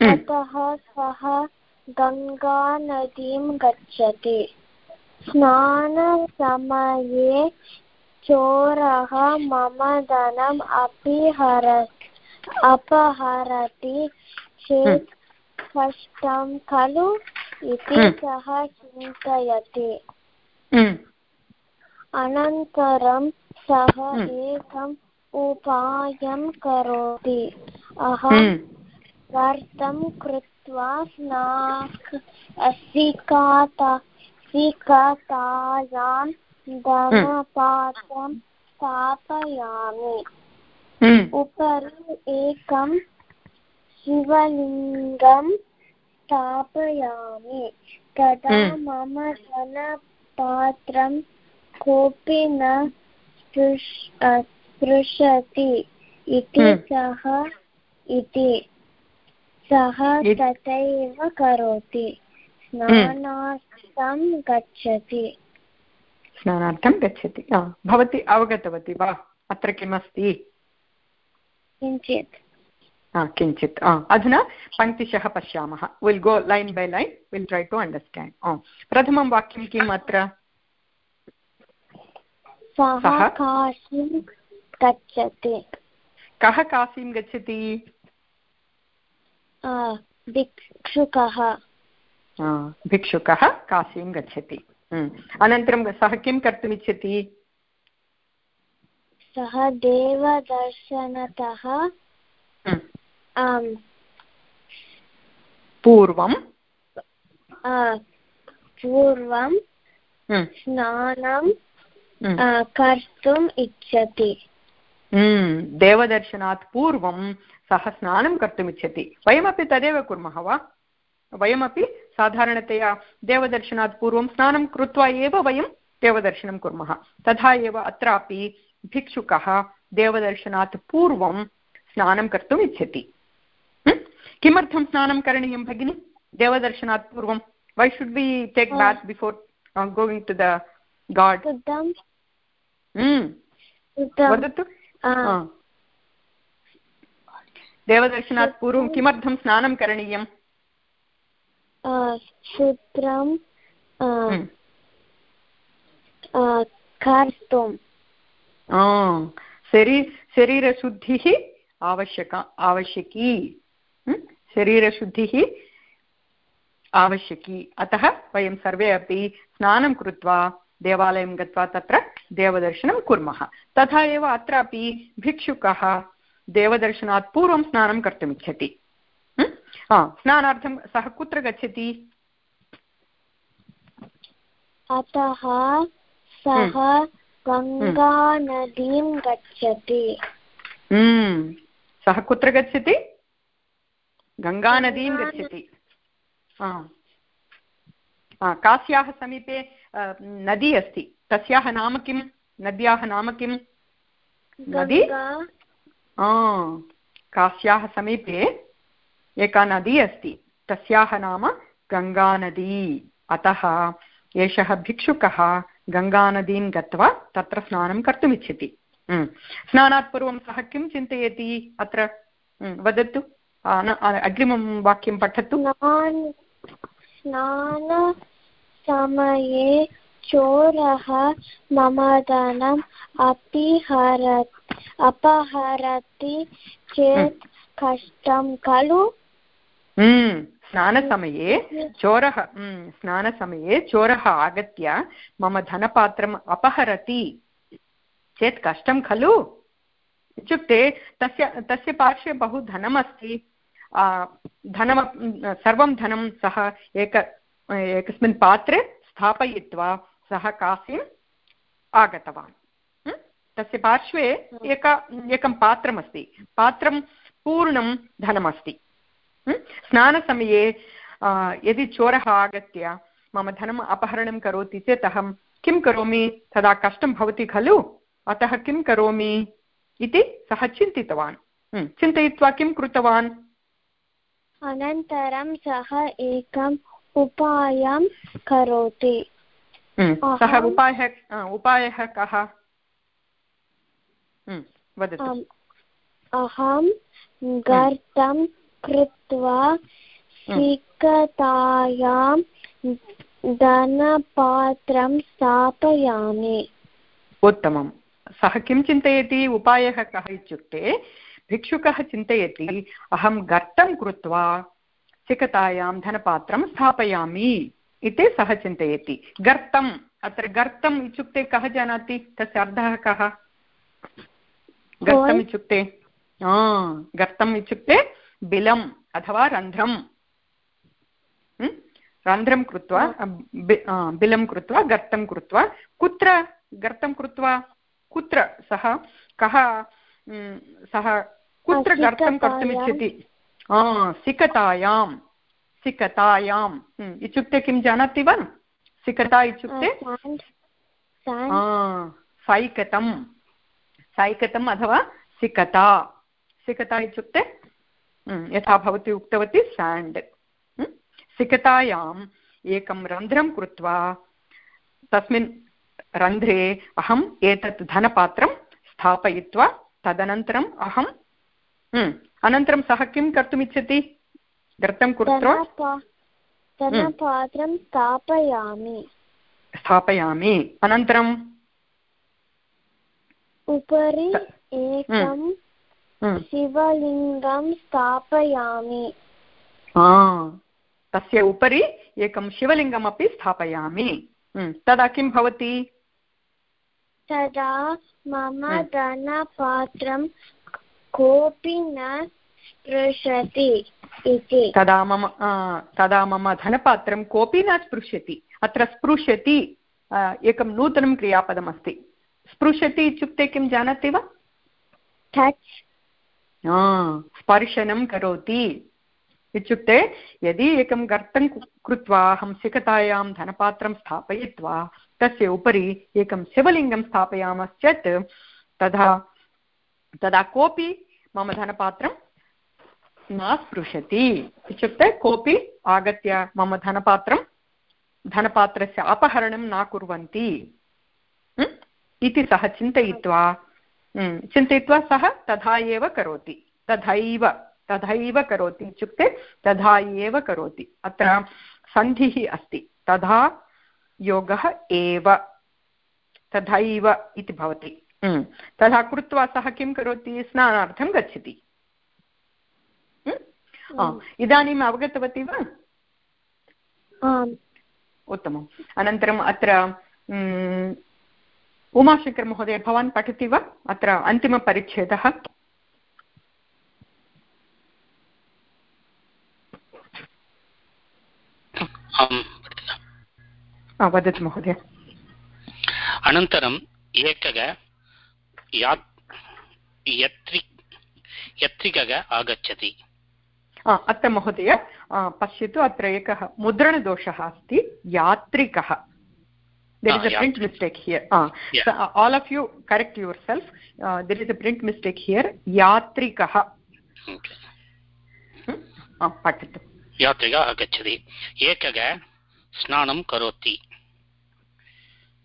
ततः सः गङ्गानदीं गच्छति। स्नानसमये चोरः मम धनम् अपि हर अपहरति। चेत् कष्टं खलु इति सः चिन्तयति। अनन्तरं सः एकम् उपायं करोति। अहं व्रतं कृत्वा स्नाक् सिकाता सिकतायां धनपात्रं स्थापयामि। उपरि एकं शिवलिङ्गं स्थापयामि। तदा मम धनपात्रं कोऽपि न स्पृशति इति सः इति सः तथैव करोति। स्नानार्थं गच्छति। स्नानार्थं गच्छति। भवती अवगतवती वा? अत्र किमस्ति? किञ्चित्। किञ्चित्। अधुना पङ्क्तिशः पश्यामः। Will go line by line will try to understand प्रथमं वाक्यं किम् अत्र? सः काशीं गच्छति। कः काशीं गच्छति? भिक्षुकः। भिक्षुकः काशीं गच्छति। अनन्तरं सः किं कर्तुमिच्छति? सः देवदर्शनतः पूर्वं पूर्वं स्नानं कर्तुम् इच्छति। देवदर्शनात् पूर्वं सः स्नानं कर्तुमिच्छति। वयमपि तदेव कुर्मः वा? वयमपि साधारणतया देवदर्शनात् पूर्वं स्नानं कृत्वा एव वयं देवदर्शनं कुर्मः। तथा एव अत्रापि भिक्षुकः देवदर्शनात् पूर्वं स्नानं कर्तुम् इच्छति। किमर्थं स्नानं करणीयं भगिनि? देवदर्शनात् पूर्वं। Why should be take bath before going to the God वदतु। देवदर्शनात् पूर्वं किमर्थं स्नानं करणीयम् सूत्रं कर्तुं। शरी शरीरशुद्धिः आवश्यक आवश्यकी। शरीरशुद्धिः आवश्यकी। अतः वयं सर्वे अपि स्नानं कृत्वा देवालयं गत्वा तत्र देवदर्शनं कुर्मः। तथा एव अत्रापि भिक्षुकः देवदर्शनात् पूर्वं स्नानं कर्तुमिच्छति। स्नानार्थं सः कुत्र गच्छति? अतः सः गङ्गानदीं गच्छति। सः कुत्र गच्छति? गङ्गानदीं गच्छति। कास्याः समीपे नदी अस्ति। तस्याः नाम किं नद्याः नाम किं नदी? कास्याः समीपे एका नदी अस्ति। तस्याः नाम गङ्गानदी। अतः एषः भिक्षुकः गङ्गानदीं गत्वा तत्र स्नानं कर्तुमिच्छति। स्नानात् पूर्वं सः किं चिन्तयति? अत्र वदतु। अग्रिमं वाक्यं पठतु। स्नानसमये चोरः मम धनम् अपहर अपहरति चेत् कष्टं खलु। हम्म, स्नानसमये चोरः हम्म, स्नानसमये चोरः आगत्य मम धनपात्रम् अपहरति। चेत् कष्टं खलु? इत्युक्ते तस्य तस्य पार्श्वे बहु धनमस्ति। धनं सर्वं धनं सः एक एकस्मिन् पात्रे स्थापयित्वा सः काशीम् आगतवान्। तस्य पार्श्वे एक एकं पात्रमस्ति। पात्रं पूर्णं धनमस्ति। स्नानसमये यदि चोरः आगत्य मम धनम् अपहरणं करोति चेत् अहं किं करोमि? तदा कष्टं भवति खलु? अतः किं करोमि? इति सः चिन्तितवान्। चिन्तयित्वा किं कृतवान्? अनन्तरं सः एकम् उपायं करोति। सः उपायः उपायः कः? वदतु। अहं गर्तं कृत्वा सिकतायां धनपात्रं स्थापयामि। उत्तमं। सः किं चिन्तयति? उपायः कः इत्युक्ते भिक्षुकः चिन्तयति अहं गर्तं कृत्वा सिकतायां धनपात्रं स्थापयामि इति सः चिन्तयति। गर्तम् अत्र गर्तम् इत्युक्ते कः जानाति? तस्य अर्थः कः? गर्तम् इत्युक्ते गर्तम् इत्युक्ते बिलम् अथवा रन्ध्रं रन्ध्रं कृत्वा बिलं कृत्वा गर्तं कृत्वा कुत्र गर्तं कृत्वा? कुत्र सः? कः सः? कुत्र गर्तं कर्तुमिच्छति? सिकतायां सिकतायां इत्युक्ते किं जानाति वा? सिकता इत्युक्ते? सैकतं सैकतम् अथवा सिकता। सिकता इत्युक्ते यथा भवती उक्तवती साण्ड् सिकतायाम् एकं रन्ध्रं कृत्वा तस्मिन् रन्ध्रे अहम् एतत् धनपात्रं स्थापयित्वा तदनन्तरम् अहं अनन्तरं सः किं कर्तुमिच्छति? गर्तं कृत्वा? धनपात्रं स्थापयामि। स्थापयामि। अनन्तरम्? उपरि एकं शिवलिङ्गं स्थापयामि। तस्य उपरि एकं शिवलिङ्गमपि स्थापयामि। तदा किं भवति? तदा मम धनपात्रं कोऽपि न स्पृशति इति। तदा मम तदा मम धनपात्रं कोऽपि न स्पृश्यति अत्र स्पृशति एकं नूतनं क्रियापदमस्ति। स्पृशति इत्युक्ते किं जानाति वा? टच् स्पर्शनं करोति। इत्युक्ते यदि एकं गर्तं कृत्वा अहं सिकतायां धनपात्रं स्थापयित्वा तस्य उपरि एकं शिवलिङ्गं स्थापयामश्चेत् तदा तदा कोऽपि मम धनपात्रं न स्पृशति। इत्युक्ते कोऽपि आगत्य मम धनपात्रं, धनपात्रस्य अपहरणं न कुर्वन्ति। इति सः चिन्तयित्वा चिन्तयित्वा सः तथा एव करोति। तथैव तथैव करोति इत्युक्ते तथा एव करोति। अत्र सन्धिः अस्ति। तथा योगः एव। तथैव इति भवति। तथा कृत्वा सः किं करोति? स्नानार्थं गच्छति। इदानीम् अवगतवती वा? उत्तमम्। अनन्तरम् अत्र उमाशङ्करमहोदय भवान् पठति वा? अत्र अन्तिमपरिच्छेदः। वदतु महोदय। अनन्तरम् एकः यत्रिकः आगच्छति। अत्र महोदय पश्यतु अत्र एकः मुद्रणदोषः अस्ति यात्रिकः। There is a yeah. print mistake here uh, yeah. so, uh, all of you correct yourself uh, there is a print mistake here yatrikah okay पठतु यात्रिका आगच्छति एकः स्नानं करोति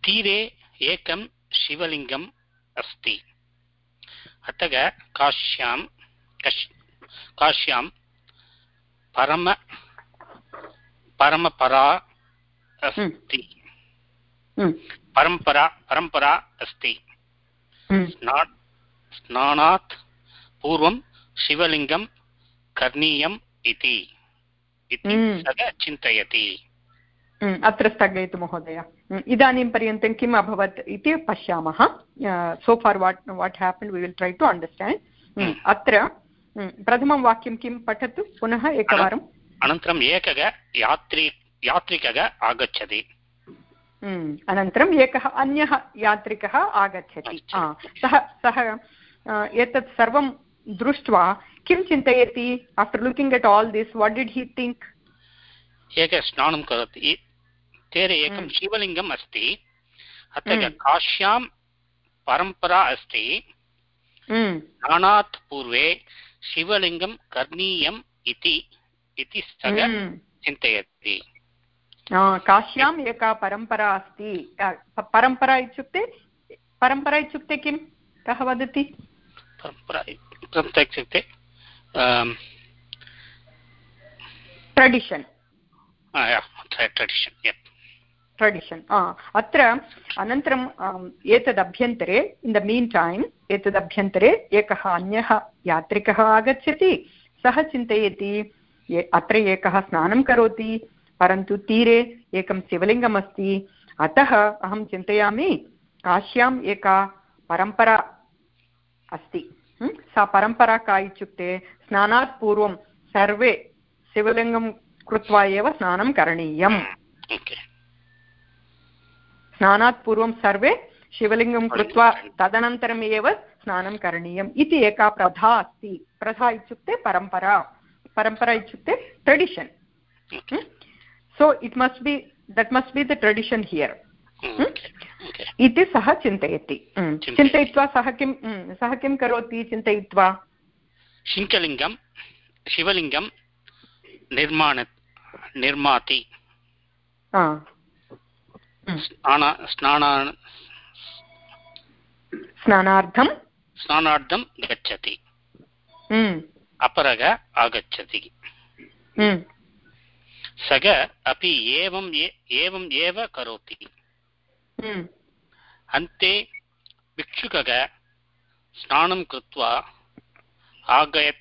तीरे एकं शिवलिङ्गम् अस्ति अतः काश्यां काश्यां परम परम्परा अस्ति परम्परा परम्परा अस्ति। स्नानात् पूर्वं शिवलिङ्गं करणीयम् इति। सः चिन्तयति। अत्र स्थगयतु महोदय। इदानीं पर्यन्तं किम् अभवत् इति पश्यामः। So far what what happen we will try to understand अत्र प्रथमं वाक्यं किं पठतु? पुनः एकवारम् अनन्तरम् एकः यात्री यात्रिकः आगच्छति। अनन्तरम् एकः अन्यः यात्रिकः आगच्छति। सः सः एतत् सर्वं दृष्ट्वा किं चिन्तयति? After looking at all this what did he think एकः स्नानं करोति। तेरे एकं शिवलिङ्गम् अस्ति। अतः काश्यां परम्परा अस्ति। स्नानात् पूर्वे शिवलिङ्गं करणीयम् इति इति सः चिन्तयति। काश्याम् एका परम्परा अस्ति। परम्परा इत्युक्ते परम्परा इत्युक्ते किं? कः वदति? परम्परा इत्युक्ते ट्रेडिशन्। ट्रेडिशन् ट्रेडिशन् अत्र अनन्तरम् एतदभ्यन्तरे इन् द मीन् टैम् एतदभ्यन्तरे एकः अन्यः यात्रिकः आगच्छति। सः चिन्तयति अत्र एकः स्नानं करोति परन्तु तीरे एकं शिवलिङ्गम् अस्ति अतः अहं चिन्तयामि काश्याम् एका परम्परा अस्ति। सा परम्परा का इत्युक्ते स्नानात् पूर्वं सर्वे शिवलिङ्गं कृत्वा एव स्नानं करणीयम्। स्नानात् पूर्वं सर्वे शिवलिङ्गं कृत्वा तदनन्तरम् एव स्नानं करणीयम् इति एका प्रथा अस्ति। प्रथा इत्युक्ते परम्परा। परम्परा इत्युक्ते tradition so it must be that must be the tradition here इति सः चिन्तयति. चिन्तयित्वा सः किं सः किं करोति चिन्तयित्वा? शिङ्कलिङ्गं शिवलिङ्गं निर्माण निर्माति. स्नानार्थं? स्नानार्थं गच्छति. अपरः आगच्छति. सः अपि एवं एवम् एव करोति। अन्ते भिक्षुकः स्नानं कृत्वा आगय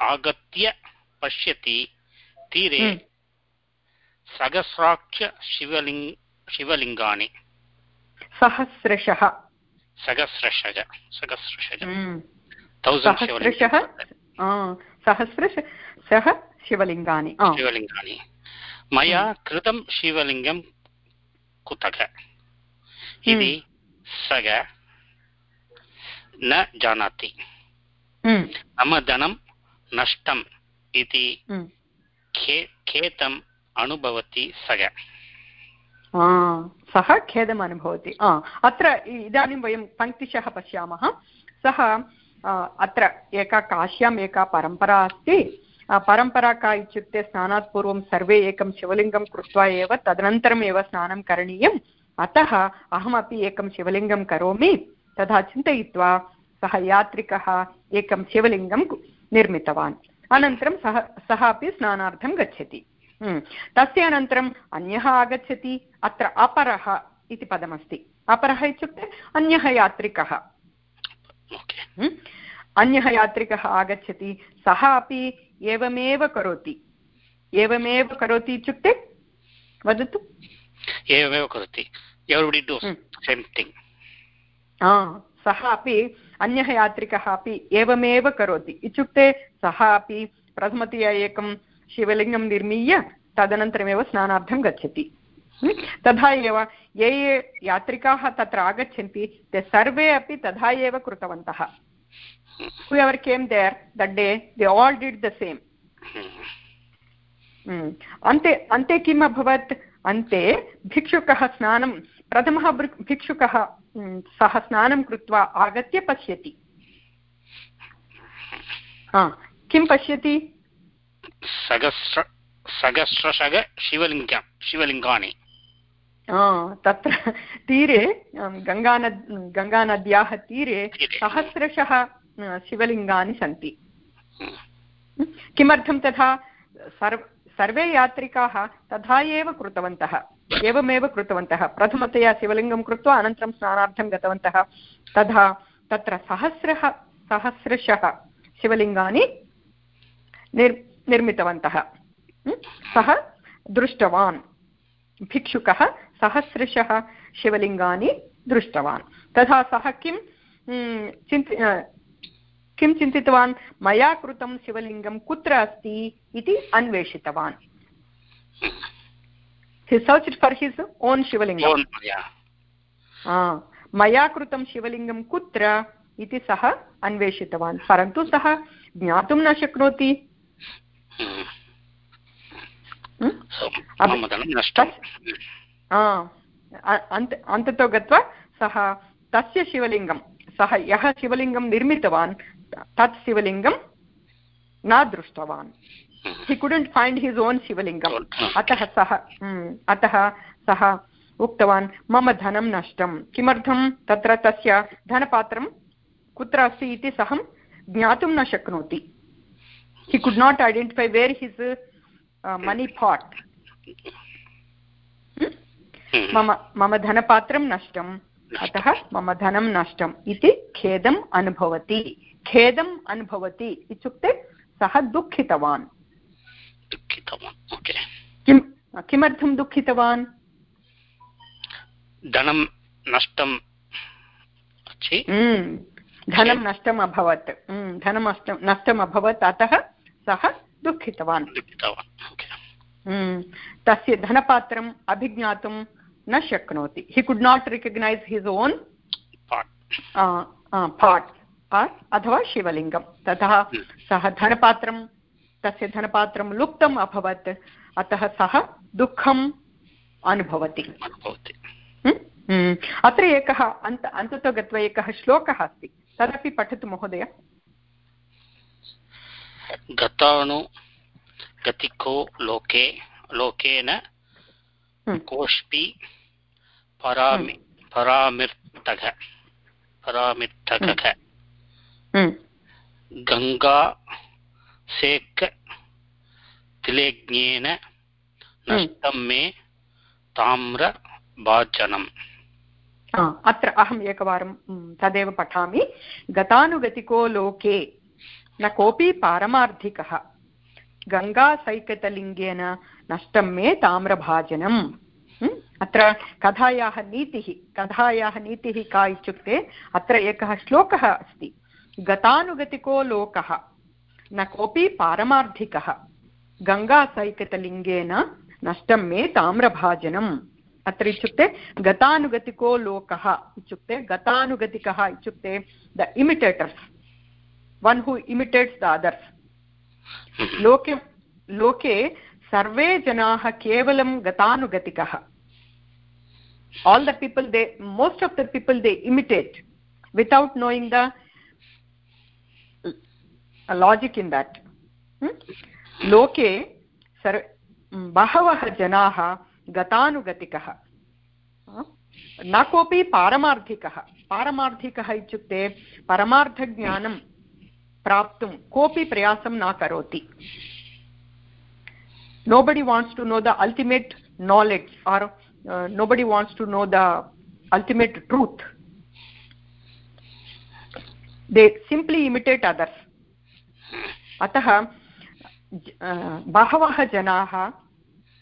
आगत्य पश्यति तीरे सहस्राक्ष शिवलिङ्ग शिवलिङ्गानि। सहस्रशः। सहस्रशः सहस्रशः। सहस्रशः? सहस्रश सः शिवलिङ्गानि। शिवलिङ्गानि। मया कृतं शिवलिङ्गं कुतः इति सः न जानाति। मम धनं नष्टम् इति खेतम् अनुभवति सः सः खेदम् अनुभवति। अत्र इदानीं वयं पङ्क्तिशः पश्यामः। सः अत्र एका काश्याम् एका परम्परा अस्ति। परम्परा का इत्युक्ते स्नानात् पूर्वं सर्वे एकं शिवलिङ्गं कृत्वा एव तदनन्तरम् एव स्नानं करणीयम् अतः अहमपि एकं शिवलिङ्गं करोमि तथा चिन्तयित्वा सः यात्रिकः एकं शिवलिङ्गं निर्मितवान् अनन्तरं सः सः अपि स्नानार्थं गच्छति हम्म। तस्य अनन्तरम् अन्यः आगच्छति अत्र अपरः इति पदमस्ति अपरः इत्युक्ते अन्यः यात्रिकः हम्म। अन्यः यात्रिकः आगच्छति सः अपि एवमेव करोति। एवमेव करोति इत्युक्ते वदतु। एवमेव करोति। हम्म। सः अपि अन्यः यात्रिकः अपि एवमेव करोति। इत्युक्ते सः अपि प्रथमतया एकं शिवलिङ्गं निर्मीय तदनन्तरमेव स्नानार्थं गच्छति। तथा एव ये ये यात्रिकाः तत्र आगच्छन्ति ते सर्वे अपि तथा एव कृतवन्तः। Ever came there that day they all did the same अन्ते अन्ते किम् अभवत् अन्ते भिक्षुकः स्नानं प्रथमः भिक्षुकः सः स्नानं कृत्वा आगत्य पश्यति किं पश्यति सहस्र सहस्रशः शिवलिङ्ग शिवलिङ्गानि तत्र तीरे गङ्गानद् गङ्गानद्याः तीरे सहस्रशः शिवलिङ्गानि सन्ति। किमर्थं तथा सर्व यात्रिकाः तथा एव कृतवन्तः, एवमेव कृतवन्तः। प्रथमतया शिवलिङ्गं कृत्वा अनन्तरं स्नानार्थं गतवन्तः। तथा तत्र सहस्रः, सहस्रशः शिवलिङ्गानि निर्, निर्मितवन्तः। सः दृष्टवान्। भिक्षुकः सहस्रशः शिवलिङ्गानि दृष्टवान्। तथा सः किं चिन्ति किं चिन्तितवान्? मया कृतं शिवलिङ्गं कुत्र अस्ति इति अन्वेषितवान्। He search for his own शिवलिङ्गं मया कृतं शिवलिङ्गं कुत्र इति सः अन्वेषितवान्। परन्तु सः ज्ञातुं न शक्नोति। अन्ततो गत्वा सः तस्य शिवलिङ्गं सः यः शिवलिङ्गं निर्मितवान् तत् शिवलिङ्गं न दृष्टवान्. हि कुडण्ट् फैण्ड् हिस् ओन् शिवलिङ्गम्. अतः सः अतः सः उक्तवान् मम धनं नष्टं. किमर्थं? तत्र तस्य धनपात्रं कुत्र अस्ति इति सः ज्ञातुं न शक्नोति. He could not identify where his money pot मम मम धनपात्रं नष्टम् अतः मम धनं नष्टम् इति खेदम् अनुभवति. खेदम् अनुभवति इत्युक्ते सः दुःखितवान्। किं किमर्थं दुःखितवान्? धनं नष्टं हम्म, धनं नष्टम् अभवत्। हम्म, धनं नष्टम् अभवत् अतः सः दुःखितवान्। हम्म, तस्य धनपात्रम् अभिज्ञातुं न शक्नोति। He could not recognise his own pot अथवा शिवलिङ्गं ततः सः धनपात्रं तस्य धनपात्रं लुप्तम् अभवत्। अतः सः दुःखम् अनुभवति। अत्र एकः अन्त अन्ततो गत्वा एकः श्लोकः अस्ति। तदपि पठतु महोदय। गतानु गतिको लोके लोकेन कोष्पि परामि परामिर्तक परामिर्तकः गङ्गा सेक तिलेज्ञेन नष्टं मे ताम्रभाजनम् अत्र अहम् एकवारं तदेव पठामि। गतानुगतिको लोके न कोऽपि पारमार्थिकः। गङ्गासैकतलिङ्गेन नष्टं मे ताम्रभाजनम्। अत्र कथायाः नीतिः कथायाः नीतिः का इत्युक्ते अत्र एकः श्लोकः अस्ति। गतानुगतिको लोकः। न कोऽपि पारमार्थिकः। गङ्गासैकतलिङ्गेन नष्टं मे ताम्रभाजनम्। अत्र इत्युक्ते गतानुगतिको लोकः इत्युक्ते गतानुगतिकः इत्युक्ते the imitators one who imitates the others लोके लोके सर्वे जनाः केवलं गतानुगतिकः। All the people they, most of the people they imitate without knowing the uh, logic in that hmm? लोके सर् बहवः जनाः गतानुगतिकः न कोऽपि पारमार्थिकः पारमार्थिकः इत्युक्ते परमार्थज्ञानं प्राप्तुं कोऽपि प्रयासं न करोति nobody wants to know the ultimate knowledge or uh, nobody wants to know the ultimate truth they simply imitate others अतः बहवः जनाः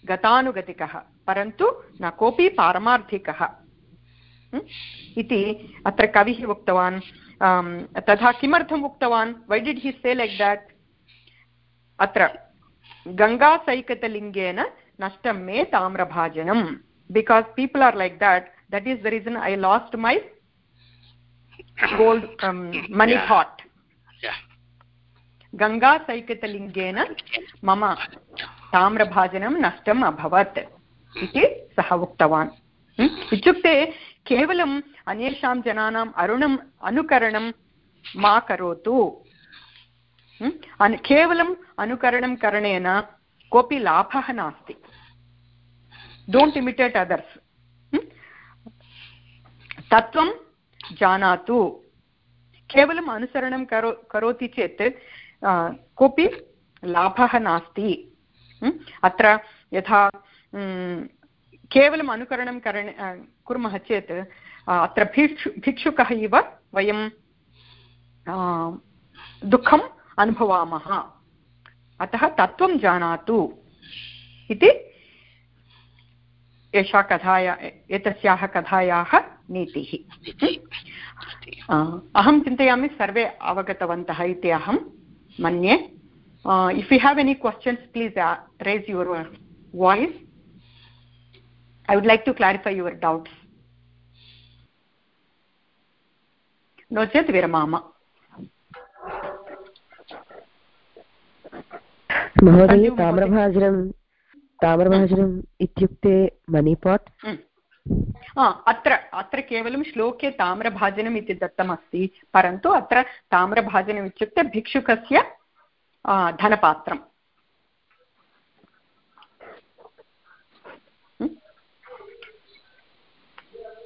गतानुगतिकः परन्तु न कोऽपि पारमार्थिकः। इति अत्र कविः उक्तवान्। तथा किमर्थम् उक्तवान्? वै डिड् हि से लैक् देट् अत्र गङ्गासैकतलिङ्गेन नष्टं मे ताम्रभाजनम्। Because people are like that that is the reason I lost my gold money yeah. गङ्गासैकतलिङ्गेन मम ताम्रभाजनं नष्टम् अभवत् इति सः उक्तवान्। इत्युक्ते केवलम् अन्येषां जनानाम् अरुणम् अनुकरणं मा करोतु। केवलम् अनुकरणं करणेन कोऽपि लाभः नास्ति। डोण्ट् इमिटेट् अदर्स् तत्त्वं जानातु। केवलम् अनुसरणं करो, करोति चेत् कोऽपि लाभः नास्ति। अत्र यथा केवलम् अनुकरणं करण कुर्मः चेत् अत्र भिक्षु भिक्षुकः इव वयं दुःखम् अनुभवामः। अतः तत्त्वं जानातु। इति एषा कथाया एतस्याः कथायाः नीतिः। अहं चिन्तयामि सर्वे अवगतवन्तः इति अहं मन्ये if you have any questions please raise your voice I would like to clarify your doubts नो चेत् विरमाम महोदय ताम्रभाजनं ताम्रभाजनम् इत्युक्ते मणिपाट् अत्र अत्र केवलं श्लोके ताम्रभाजनम् इति दत्तमस्ति परन्तु अत्र ताम्रभाजनम् इत्युक्ते भिक्षुकस्य धनपात्रम्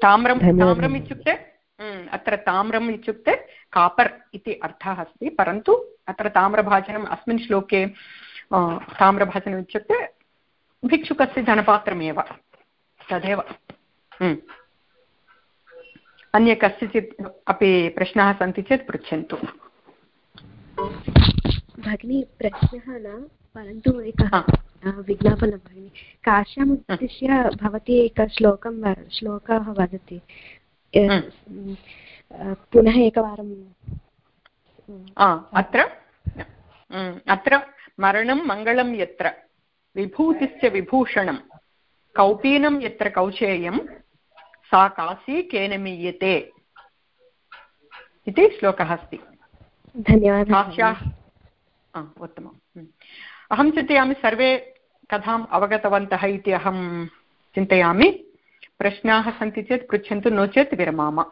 ताम्रं ताम्रम् इत्युक्ते अत्र ताम्रम् इत्युक्ते कापर् इति अर्थः अस्ति परन्तु अत्र ताम्रभाजनम् अस्मिन् श्लोके ताम्रभाजनम् इत्युक्ते भिक्षुकस्य धनपात्रमेव तदेव अन्य कस्यचित् अपि प्रश्नाः सन्ति चेत् पृच्छन्तु। भगिनी प्रश्नः न परन्तु एकः विज्ञापनं भगिनि। काश्याम् उद्दिश्य भवती एकः श्लोकं श्लोकः वदति। पुनः एकवारं अत्र? अत्र मरणं मङ्गलं यत्र विभूतिश्च विभूषणं कौपीनं यत्र कौशेयं सा काशी केन मीयते इति श्लोकः अस्ति। धन्यवादः। उत्तमम्। अहं चिन्तयामि सर्वे कथाम् अवगतवन्तः इति अहं चिन्तयामि। प्रश्नाः सन्ति चेत् पृच्छन्तु नो चेत् विरमाम।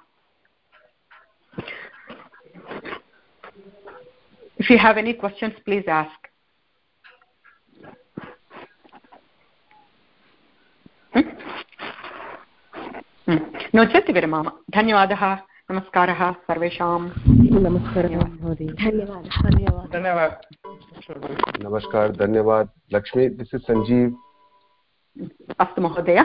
If you have any questions please ask. नो चेत् विरमाम धन्यवादः नमस्कारः सर्वेषां नमस्कारः धन्यवादः धन्यवाद नमस्कार धन्यवाद लक्ष्मी दिस् इस् सञ्जीव् अस्तु महोदय